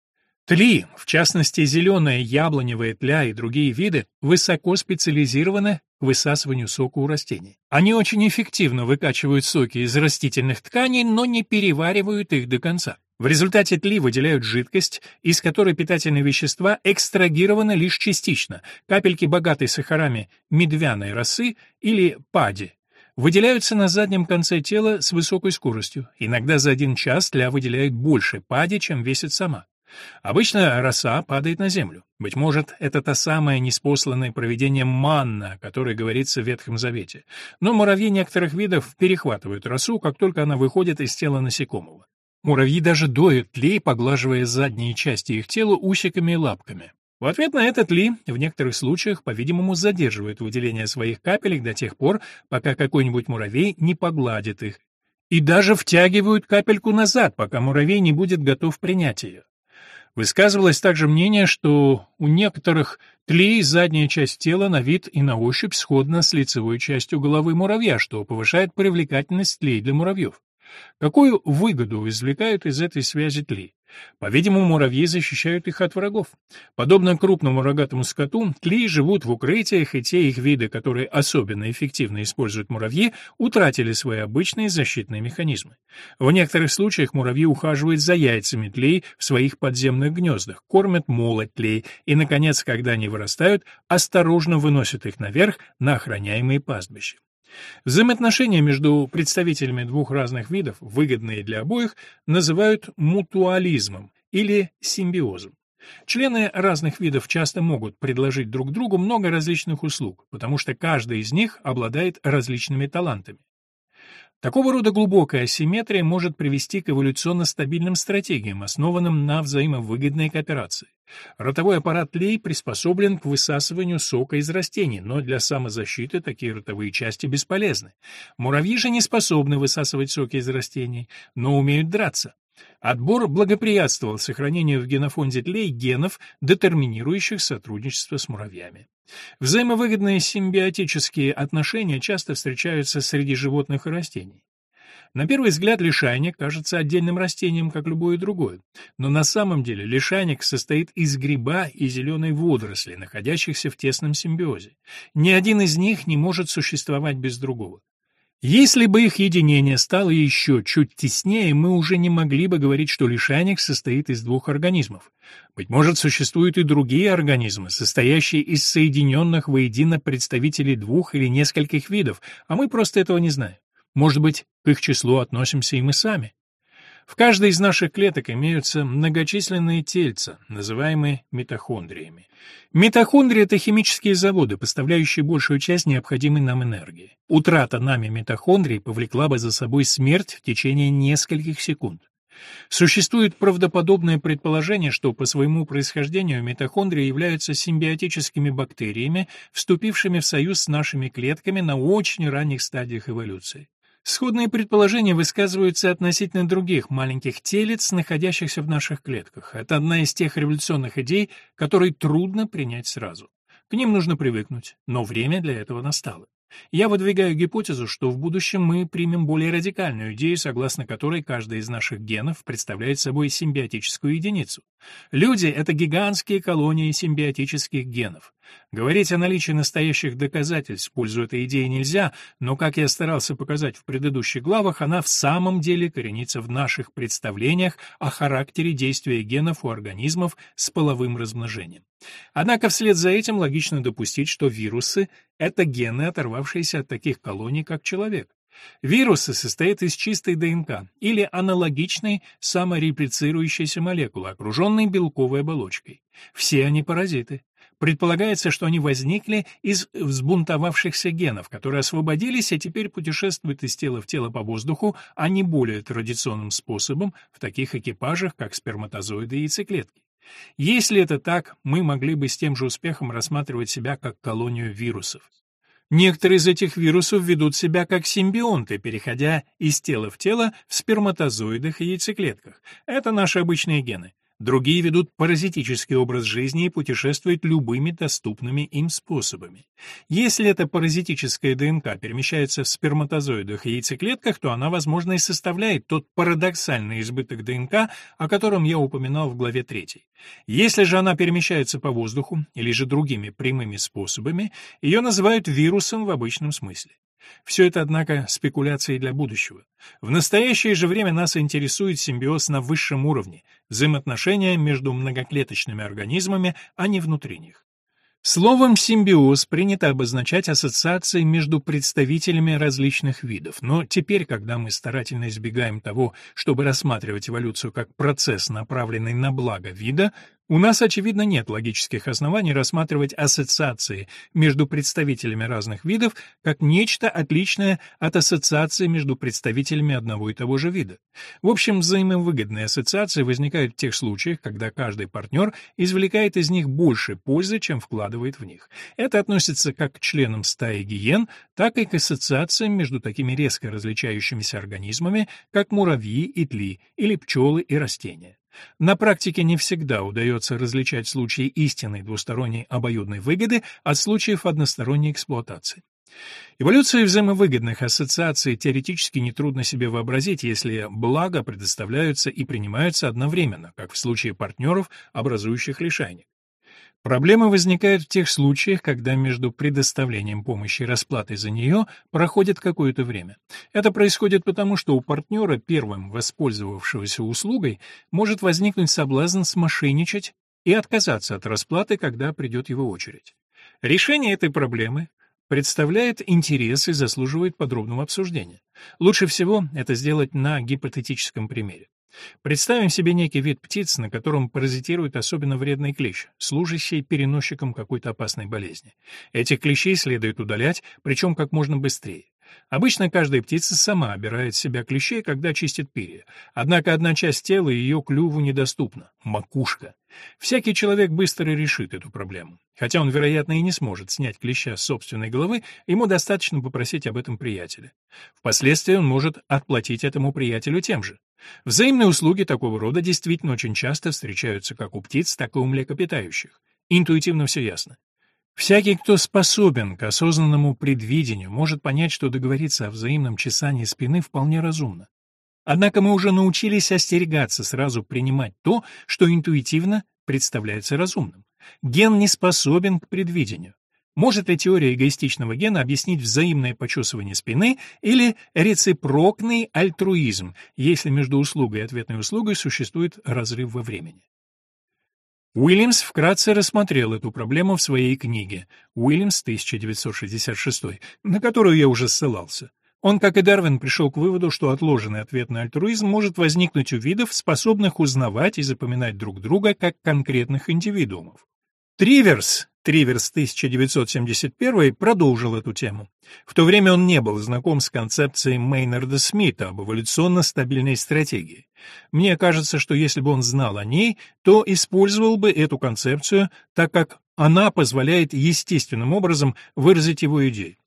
Тли, в частности зеленая яблоневая тля и другие виды, высоко специализированы к высасыванию сока у растений. Они очень эффективно выкачивают соки из растительных тканей, но не переваривают их до конца. В результате тли выделяют жидкость, из которой питательные вещества экстрагированы лишь частично, капельки богатой сахарами медвяной росы или пади, выделяются на заднем конце тела с высокой скоростью. Иногда за один час тля выделяет больше пади, чем весит сама. Обычно роса падает на землю. Быть может, это та самая неспосланная проведением манна, о которой говорится в Ветхом Завете. Но муравьи некоторых видов перехватывают росу, как только она выходит из тела насекомого. Муравьи даже доят тлей, поглаживая задние части их тела усиками и лапками. В ответ на этот ли в некоторых случаях, по-видимому, задерживает выделение своих капелек до тех пор, пока какой-нибудь муравей не погладит их, и даже втягивают капельку назад, пока муравей не будет готов принять ее. Высказывалось также мнение, что у некоторых тлей задняя часть тела на вид и на ощупь сходна с лицевой частью головы муравья, что повышает привлекательность тлей для муравьев. Какую выгоду извлекают из этой связи тлей? По-видимому, муравьи защищают их от врагов. Подобно крупному рогатому скоту, тли живут в укрытиях, и те их виды, которые особенно эффективно используют муравьи, утратили свои обычные защитные механизмы. В некоторых случаях муравьи ухаживают за яйцами тлей в своих подземных гнездах, кормят молоть тлей и, наконец, когда они вырастают, осторожно выносят их наверх на охраняемые пастбища. Взаимоотношения между представителями двух разных видов, выгодные для обоих, называют мутуализмом или симбиозом. Члены разных видов часто могут предложить друг другу много различных услуг, потому что каждый из них обладает различными талантами. Такого рода глубокая асимметрия может привести к эволюционно стабильным стратегиям, основанным на взаимовыгодной кооперации. Ротовой аппарат лей приспособлен к высасыванию сока из растений, но для самозащиты такие ротовые части бесполезны. Муравьи же не способны высасывать соки из растений, но умеют драться. Отбор благоприятствовал сохранению в генофонде тлей генов, детерминирующих сотрудничество с муравьями. Взаимовыгодные симбиотические отношения часто встречаются среди животных и растений. На первый взгляд лишайник кажется отдельным растением, как любое другое, но на самом деле лишайник состоит из гриба и зеленой водоросли, находящихся в тесном симбиозе. Ни один из них не может существовать без другого. Если бы их единение стало еще чуть теснее, мы уже не могли бы говорить, что лишайник состоит из двух организмов. Быть может, существуют и другие организмы, состоящие из соединенных воедино представителей двух или нескольких видов, а мы просто этого не знаем. Может быть, к их числу относимся и мы сами. В каждой из наших клеток имеются многочисленные тельца, называемые митохондриями. Митохондрии — это химические заводы, поставляющие большую часть необходимой нам энергии. Утрата нами митохондрий повлекла бы за собой смерть в течение нескольких секунд. Существует правдоподобное предположение, что по своему происхождению митохондрии являются симбиотическими бактериями, вступившими в союз с нашими клетками на очень ранних стадиях эволюции. Сходные предположения высказываются относительно других маленьких телец, находящихся в наших клетках. Это одна из тех революционных идей, которые трудно принять сразу. К ним нужно привыкнуть, но время для этого настало. Я выдвигаю гипотезу, что в будущем мы примем более радикальную идею, согласно которой каждый из наших генов представляет собой симбиотическую единицу. Люди — это гигантские колонии симбиотических генов. Говорить о наличии настоящих доказательств в пользу этой идеи нельзя, но, как я старался показать в предыдущих главах, она в самом деле коренится в наших представлениях о характере действия генов у организмов с половым размножением. Однако вслед за этим логично допустить, что вирусы — это гены, оторвавшиеся от таких колоний, как человек. Вирусы состоят из чистой ДНК или аналогичной самореплицирующейся молекулы, окруженной белковой оболочкой. Все они паразиты. Предполагается, что они возникли из взбунтовавшихся генов, которые освободились, а теперь путешествуют из тела в тело по воздуху, а не более традиционным способом в таких экипажах, как сперматозоиды и яйцеклетки. Если это так, мы могли бы с тем же успехом рассматривать себя как колонию вирусов. Некоторые из этих вирусов ведут себя как симбионты, переходя из тела в тело в сперматозоидах и яйцеклетках. Это наши обычные гены. Другие ведут паразитический образ жизни и путешествуют любыми доступными им способами. Если эта паразитическая ДНК перемещается в сперматозоидах и яйцеклетках, то она, возможно, и составляет тот парадоксальный избыток ДНК, о котором я упоминал в главе 3. Если же она перемещается по воздуху или же другими прямыми способами, ее называют вирусом в обычном смысле. Все это, однако, спекуляции для будущего. В настоящее же время нас интересует симбиоз на высшем уровне, взаимоотношения между многоклеточными организмами, а не внутри них. Словом «симбиоз» принято обозначать ассоциации между представителями различных видов, но теперь, когда мы старательно избегаем того, чтобы рассматривать эволюцию как процесс, направленный на благо вида, у нас, очевидно, нет логических оснований рассматривать ассоциации между представителями разных видов как нечто отличное от ассоциации между представителями одного и того же вида. В общем, взаимовыгодные ассоциации возникают в тех случаях, когда каждый партнер извлекает из них больше пользы, чем вкладывает в них. Это относится как к членам стаи гиен, так и к ассоциациям между такими резко различающимися организмами, как муравьи и тли, или пчелы и растения. На практике не всегда удается различать случаи истинной двусторонней обоюдной выгоды от случаев односторонней эксплуатации. Эволюцию взаимовыгодных ассоциаций теоретически нетрудно себе вообразить, если блага предоставляются и принимаются одновременно, как в случае партнеров, образующих лишайник. Проблемы возникают в тех случаях, когда между предоставлением помощи и расплатой за нее проходит какое-то время. Это происходит потому, что у партнера, первым воспользовавшегося услугой, может возникнуть соблазн смошенничать и отказаться от расплаты, когда придет его очередь. Решение этой проблемы представляет интерес и заслуживает подробного обсуждения. Лучше всего это сделать на гипотетическом примере. Представим себе некий вид птиц, на котором паразитирует особенно вредный клещ, служащий переносчиком какой-то опасной болезни. Этих клещей следует удалять, причем как можно быстрее. Обычно каждая птица сама обирает себя клещей, когда чистит перья. Однако одна часть тела ее клюву недоступна — макушка. Всякий человек быстро решит эту проблему. Хотя он, вероятно, и не сможет снять клеща с собственной головы, ему достаточно попросить об этом приятеля. Впоследствии он может отплатить этому приятелю тем же. Взаимные услуги такого рода действительно очень часто встречаются как у птиц, так и у млекопитающих. Интуитивно все ясно. Всякий, кто способен к осознанному предвидению, может понять, что договориться о взаимном чесании спины вполне разумно. Однако мы уже научились остерегаться сразу принимать то, что интуитивно представляется разумным. Ген не способен к предвидению. Может ли теория эгоистичного гена объяснить взаимное почесывание спины или рецепрокный альтруизм, если между услугой и ответной услугой существует разрыв во времени? Уильямс вкратце рассмотрел эту проблему в своей книге «Уильямс, 1966», на которую я уже ссылался. Он, как и Дарвин, пришел к выводу, что отложенный ответный альтруизм может возникнуть у видов, способных узнавать и запоминать друг друга как конкретных индивидуумов. Триверс Триверс 1971 продолжил эту тему. В то время он не был знаком с концепцией Мейнарда Смита об эволюционно стабильной стратегии. Мне кажется, что если бы он знал о ней, то использовал бы эту концепцию, так как она позволяет естественным образом выразить его идеи.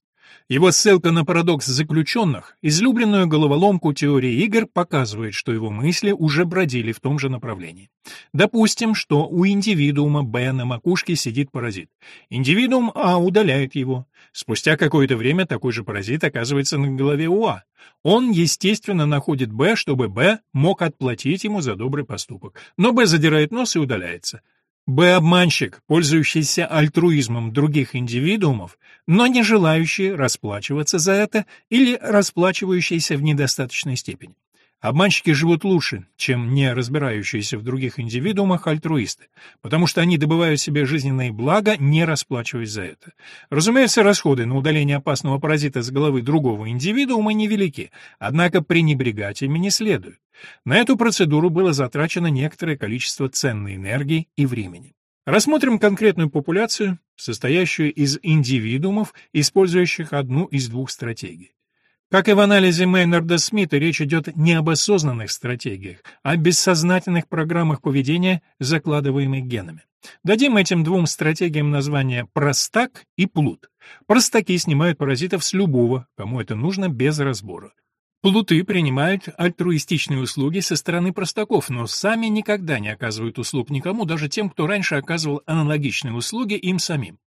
Его ссылка на парадокс заключенных, излюбленную головоломку теории игр, показывает, что его мысли уже бродили в том же направлении. Допустим, что у индивидуума Б на макушке сидит паразит. Индивидуум А удаляет его. Спустя какое-то время такой же паразит оказывается на голове у А. Он, естественно, находит Б, чтобы Б мог отплатить ему за добрый поступок. Но Б задирает нос и удаляется. Б-обманщик, пользующийся альтруизмом других индивидуумов, но не желающий расплачиваться за это или расплачивающийся в недостаточной степени. Обманщики живут лучше, чем не разбирающиеся в других индивидуумах альтруисты, потому что они добывают себе жизненные блага, не расплачиваясь за это. Разумеется, расходы на удаление опасного паразита с головы другого индивидуума невелики, однако пренебрегать ими не следует. На эту процедуру было затрачено некоторое количество ценной энергии и времени. Рассмотрим конкретную популяцию, состоящую из индивидуумов, использующих одну из двух стратегий. Как и в анализе Мейнарда Смита, речь идет не об осознанных стратегиях, а о бессознательных программах поведения, закладываемых генами. Дадим этим двум стратегиям название «простак» и «плут». Простаки снимают паразитов с любого, кому это нужно, без разбора. Плуты принимают альтруистичные услуги со стороны простаков, но сами никогда не оказывают услуг никому, даже тем, кто раньше оказывал аналогичные услуги им самим.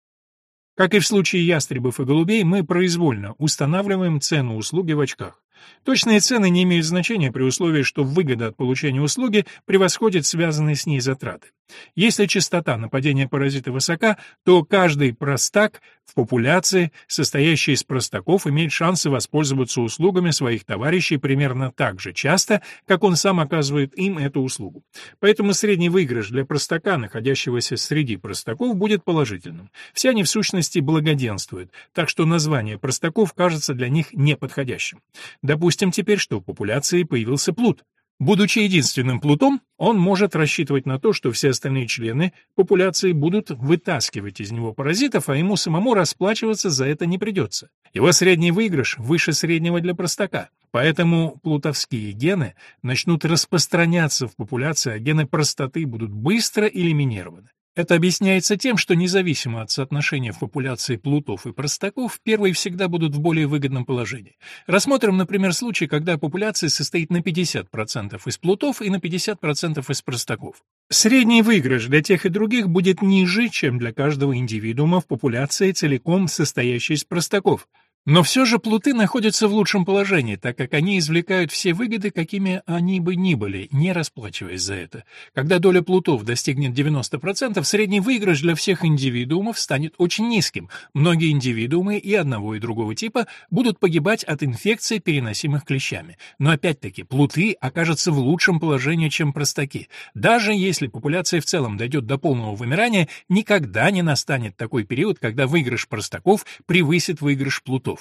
Как и в случае ястребов и голубей, мы произвольно устанавливаем цену услуги в очках. Точные цены не имеют значения при условии, что выгода от получения услуги превосходит связанные с ней затраты. Если частота нападения паразита высока, то каждый простак в популяции, состоящей из простаков, имеет шансы воспользоваться услугами своих товарищей примерно так же часто, как он сам оказывает им эту услугу. Поэтому средний выигрыш для простака, находящегося среди простаков, будет положительным. Все они в сущности благоденствуют, так что название простаков кажется для них неподходящим. Допустим теперь, что в популяции появился плут. Будучи единственным плутом, он может рассчитывать на то, что все остальные члены популяции будут вытаскивать из него паразитов, а ему самому расплачиваться за это не придется. Его средний выигрыш выше среднего для простака. Поэтому плутовские гены начнут распространяться в популяции, а гены простоты будут быстро элиминированы. Это объясняется тем, что независимо от соотношения в популяции плутов и простаков, первые всегда будут в более выгодном положении. Рассмотрим, например, случай, когда популяция состоит на 50% из плутов и на 50% из простаков. Средний выигрыш для тех и других будет ниже, чем для каждого индивидуума в популяции, целиком состоящей из простаков. Но все же плуты находятся в лучшем положении, так как они извлекают все выгоды, какими они бы ни были, не расплачиваясь за это. Когда доля плутов достигнет 90%, средний выигрыш для всех индивидуумов станет очень низким. Многие индивидуумы и одного и другого типа будут погибать от инфекций, переносимых клещами. Но опять-таки, плуты окажутся в лучшем положении, чем простаки. Даже если популяция в целом дойдет до полного вымирания, никогда не настанет такой период, когда выигрыш простаков превысит выигрыш плутов.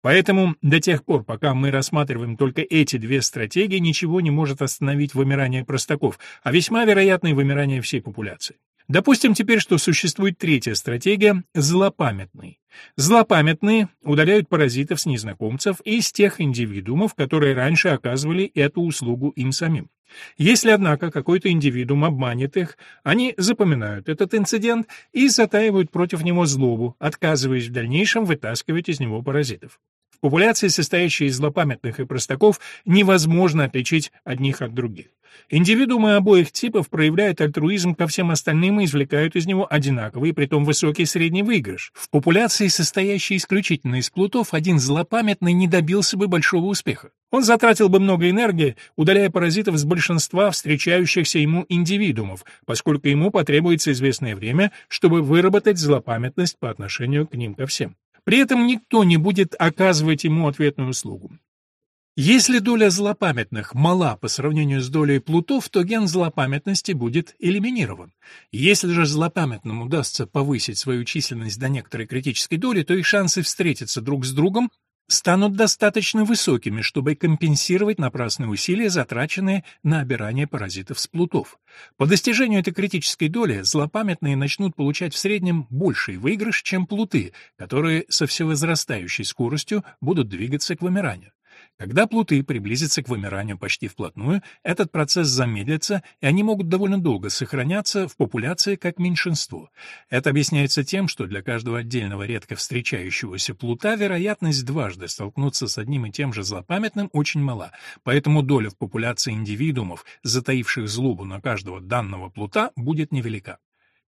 Поэтому до тех пор, пока мы рассматриваем только эти две стратегии, ничего не может остановить вымирание простаков, а весьма вероятное вымирание всей популяции. Допустим теперь, что существует третья стратегия – злопамятный. Злопамятные удаляют паразитов с незнакомцев и из тех индивидуумов, которые раньше оказывали эту услугу им самим. Если, однако, какой-то индивидуум обманет их, они запоминают этот инцидент и затаивают против него злобу, отказываясь в дальнейшем вытаскивать из него паразитов. Популяции, состоящей из злопамятных и простаков, невозможно отличить одних от других. Индивидуумы обоих типов проявляют альтруизм ко всем остальным и извлекают из него одинаковый, притом высокий средний выигрыш. В популяции, состоящей исключительно из плутов, один злопамятный не добился бы большого успеха. Он затратил бы много энергии, удаляя паразитов с большинства встречающихся ему индивидуумов, поскольку ему потребуется известное время, чтобы выработать злопамятность по отношению к ним ко всем. При этом никто не будет оказывать ему ответную услугу. Если доля злопамятных мала по сравнению с долей плутов, то ген злопамятности будет элиминирован. Если же злопамятным удастся повысить свою численность до некоторой критической доли, то их шансы встретиться друг с другом станут достаточно высокими, чтобы компенсировать напрасные усилия, затраченные на обирание паразитов с плутов. По достижению этой критической доли злопамятные начнут получать в среднем больший выигрыш, чем плуты, которые со всевозрастающей скоростью будут двигаться к вымиранию. Когда плуты приблизятся к вымиранию почти вплотную, этот процесс замедлится, и они могут довольно долго сохраняться в популяции как меньшинство. Это объясняется тем, что для каждого отдельного редко встречающегося плута вероятность дважды столкнуться с одним и тем же злопамятным очень мала, поэтому доля в популяции индивидуумов, затаивших злобу на каждого данного плута, будет невелика.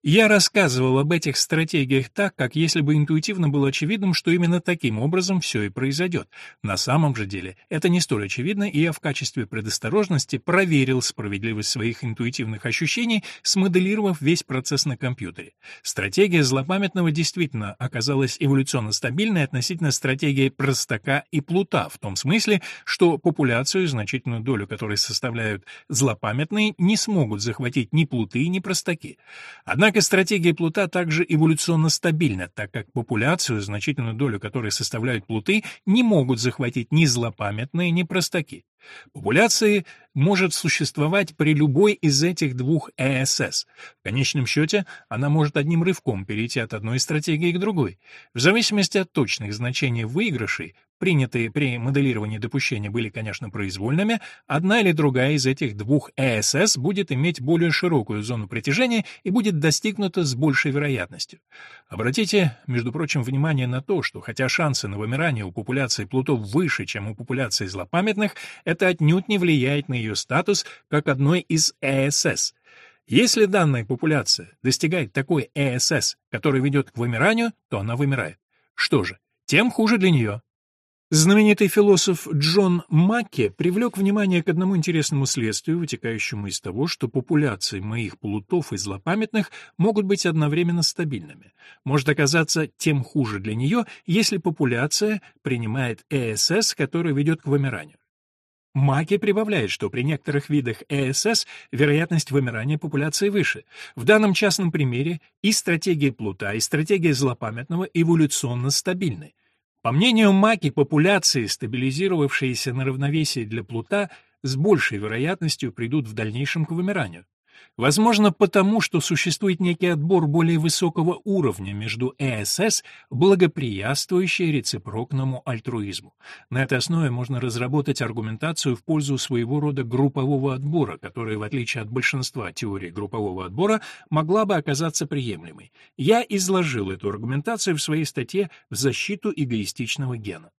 Я рассказывал об этих стратегиях так, как если бы интуитивно было очевидным, что именно таким образом все и произойдет. На самом же деле это не столь очевидно, и я в качестве предосторожности проверил справедливость своих интуитивных ощущений, смоделировав весь процесс на компьютере. Стратегия злопамятного действительно оказалась эволюционно стабильной относительно стратегии простака и плута, в том смысле, что популяцию, значительную долю которой составляют злопамятные, не смогут захватить ни плуты, ни простаки. Однако Однако стратегия плута также эволюционно стабильна, так как популяцию, значительную долю которой составляют плуты, не могут захватить ни злопамятные, ни простаки. Популяция может существовать при любой из этих двух ЭСС. В конечном счете, она может одним рывком перейти от одной стратегии к другой. В зависимости от точных значений выигрышей, принятые при моделировании допущения были, конечно, произвольными, одна или другая из этих двух ЭСС будет иметь более широкую зону притяжения и будет достигнута с большей вероятностью. Обратите, между прочим, внимание на то, что хотя шансы на вымирание у популяции плутов выше, чем у популяции злопамятных, это отнюдь не влияет на ее статус как одной из ЭСС. Если данная популяция достигает такой ЭСС, который ведет к вымиранию, то она вымирает. Что же, тем хуже для нее. Знаменитый философ Джон Макке привлек внимание к одному интересному следствию, вытекающему из того, что популяции моих плутов и злопамятных могут быть одновременно стабильными. Может оказаться тем хуже для нее, если популяция принимает ЭСС, который ведет к вымиранию. Маки прибавляет, что при некоторых видах ЭСС вероятность вымирания популяции выше. В данном частном примере и стратегия плута, и стратегия злопамятного эволюционно стабильны. По мнению Маки, популяции, стабилизировавшиеся на равновесии для плута, с большей вероятностью придут в дальнейшем к вымиранию. Возможно, потому, что существует некий отбор более высокого уровня между ЭСС, благоприятствующий рецепрокному альтруизму. На этой основе можно разработать аргументацию в пользу своего рода группового отбора, которая, в отличие от большинства теорий группового отбора, могла бы оказаться приемлемой. Я изложил эту аргументацию в своей статье «В защиту эгоистичного гена».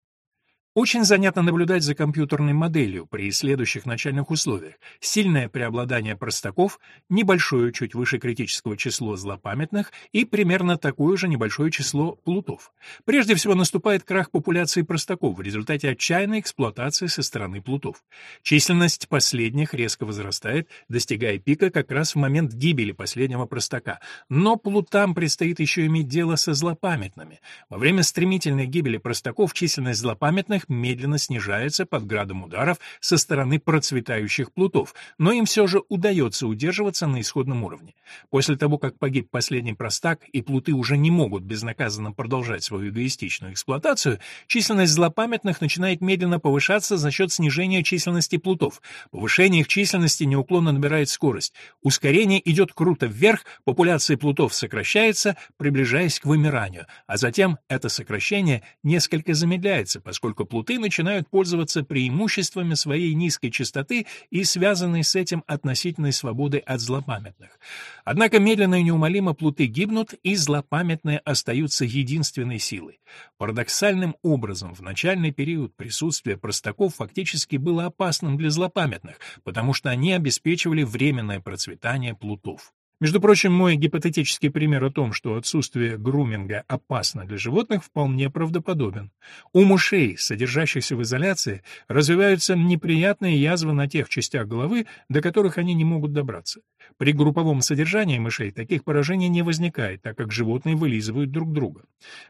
Очень занятно наблюдать за компьютерной моделью при следующих начальных условиях. Сильное преобладание простаков, небольшое, чуть выше критического число злопамятных и примерно такое же небольшое число плутов. Прежде всего наступает крах популяции простаков в результате отчаянной эксплуатации со стороны плутов. Численность последних резко возрастает, достигая пика как раз в момент гибели последнего простака. Но плутам предстоит еще иметь дело со злопамятными. Во время стремительной гибели простаков численность злопамятных медленно снижается под градом ударов со стороны процветающих плутов, но им все же удается удерживаться на исходном уровне. После того, как погиб последний простак и плуты уже не могут безнаказанно продолжать свою эгоистичную эксплуатацию, численность злопамятных начинает медленно повышаться за счет снижения численности плутов. Повышение их численности неуклонно набирает скорость. Ускорение идет круто вверх, популяция плутов сокращается, приближаясь к вымиранию, а затем это сокращение несколько замедляется, поскольку плуты начинают пользоваться преимуществами своей низкой частоты и связанной с этим относительной свободы от злопамятных. Однако медленно и неумолимо плуты гибнут, и злопамятные остаются единственной силой. Парадоксальным образом в начальный период присутствие простаков фактически было опасным для злопамятных, потому что они обеспечивали временное процветание плутов. Между прочим, мой гипотетический пример о том, что отсутствие груминга опасно для животных, вполне правдоподобен. У мышей, содержащихся в изоляции, развиваются неприятные язвы на тех частях головы, до которых они не могут добраться. При групповом содержании мышей таких поражений не возникает, так как животные вылизывают друг друга.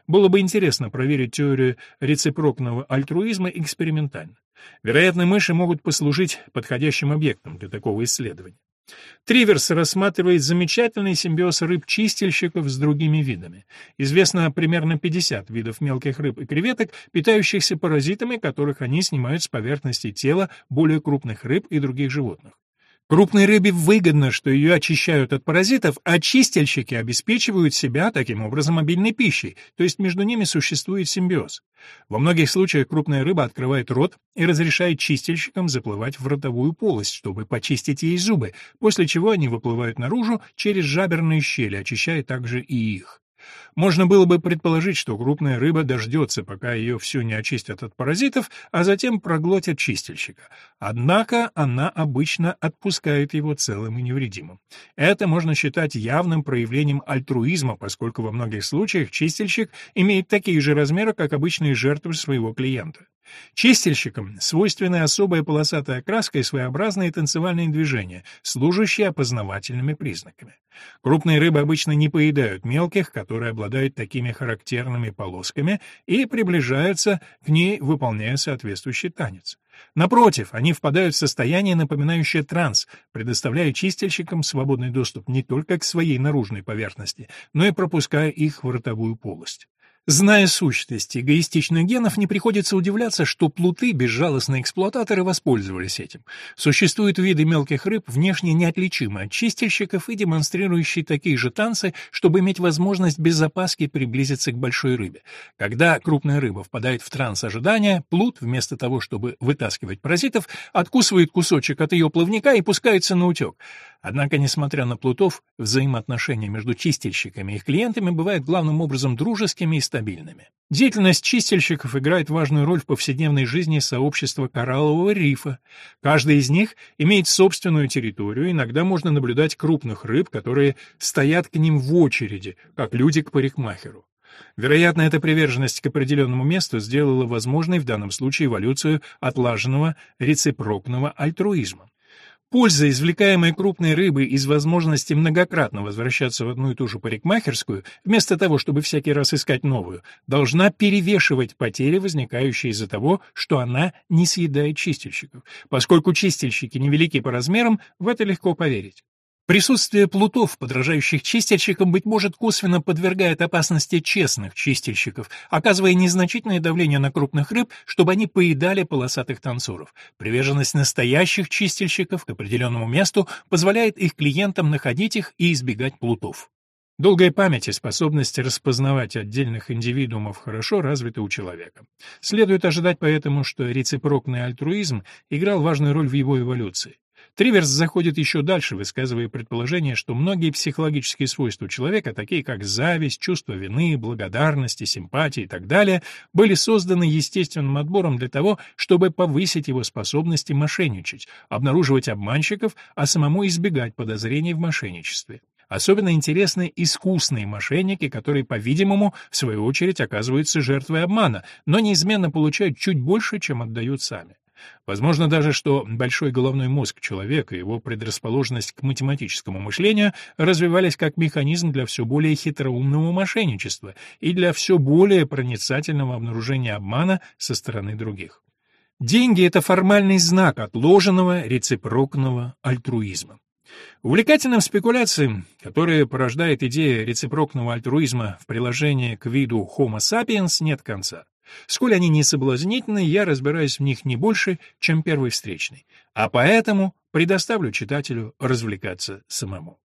Было бы интересно проверить теорию рецепрокного альтруизма экспериментально. Вероятно, мыши могут послужить подходящим объектом для такого исследования. Триверс рассматривает замечательный симбиоз рыб-чистильщиков с другими видами. Известно примерно 50 видов мелких рыб и креветок, питающихся паразитами, которых они снимают с поверхности тела более крупных рыб и других животных. Крупной рыбе выгодно, что ее очищают от паразитов, а чистильщики обеспечивают себя таким образом обильной пищей, то есть между ними существует симбиоз. Во многих случаях крупная рыба открывает рот и разрешает чистильщикам заплывать в ротовую полость, чтобы почистить ей зубы, после чего они выплывают наружу через жаберные щели, очищая также и их. Можно было бы предположить, что крупная рыба дождется, пока ее всю не очистят от паразитов, а затем проглотят чистильщика. Однако она обычно отпускает его целым и невредимым. Это можно считать явным проявлением альтруизма, поскольку во многих случаях чистильщик имеет такие же размеры, как обычные жертвы своего клиента. Чистильщикам свойственны особая полосатая окраска и своеобразные танцевальные движения, служащие опознавательными признаками. Крупные рыбы обычно не поедают мелких, которые обладают такими характерными полосками, и приближаются к ней, выполняя соответствующий танец. Напротив, они впадают в состояние, напоминающее транс, предоставляя чистильщикам свободный доступ не только к своей наружной поверхности, но и пропуская их в ротовую полость. Зная сущность эгоистичных генов, не приходится удивляться, что плуты, безжалостные эксплуататоры, воспользовались этим. Существуют виды мелких рыб, внешне неотличимые от чистильщиков и демонстрирующие такие же танцы, чтобы иметь возможность без опаски приблизиться к большой рыбе. Когда крупная рыба впадает в транс ожидания, плут, вместо того, чтобы вытаскивать паразитов, откусывает кусочек от ее плавника и пускается на утек. Однако, несмотря на плутов, взаимоотношения между чистильщиками и их клиентами бывают главным образом дружескими и стабильными. Деятельность чистильщиков играет важную роль в повседневной жизни сообщества кораллового рифа. Каждый из них имеет собственную территорию, иногда можно наблюдать крупных рыб, которые стоят к ним в очереди, как люди к парикмахеру. Вероятно, эта приверженность к определенному месту сделала возможной в данном случае эволюцию отлаженного рецепрокного альтруизма. Польза, извлекаемая крупной рыбой из возможности многократно возвращаться в одну и ту же парикмахерскую, вместо того, чтобы всякий раз искать новую, должна перевешивать потери, возникающие из-за того, что она не съедает чистильщиков. Поскольку чистильщики невелики по размерам, в это легко поверить. Присутствие плутов, подражающих чистильщикам, быть может, косвенно подвергает опасности честных чистильщиков, оказывая незначительное давление на крупных рыб, чтобы они поедали полосатых танцоров. Приверженность настоящих чистильщиков к определенному месту позволяет их клиентам находить их и избегать плутов. Долгая память и способность распознавать отдельных индивидуумов хорошо развиты у человека. Следует ожидать поэтому, что рецепрокный альтруизм играл важную роль в его эволюции. Триверс заходит еще дальше, высказывая предположение, что многие психологические свойства человека, такие как зависть, чувство вины, благодарности, симпатии и так далее, были созданы естественным отбором для того, чтобы повысить его способности мошенничать, обнаруживать обманщиков, а самому избегать подозрений в мошенничестве. Особенно интересны искусные мошенники, которые, по-видимому, в свою очередь оказываются жертвой обмана, но неизменно получают чуть больше, чем отдают сами. Возможно даже, что большой головной мозг человека и его предрасположенность к математическому мышлению развивались как механизм для все более хитроумного мошенничества и для все более проницательного обнаружения обмана со стороны других. Деньги — это формальный знак отложенного рецепрокного альтруизма. Увлекательным спекуляциям, которые порождает идея рецепрокного альтруизма в приложении к виду Homo sapiens, нет конца. Сколь они не соблазнительны, я разбираюсь в них не больше, чем первый встречный, а поэтому предоставлю читателю развлекаться самому.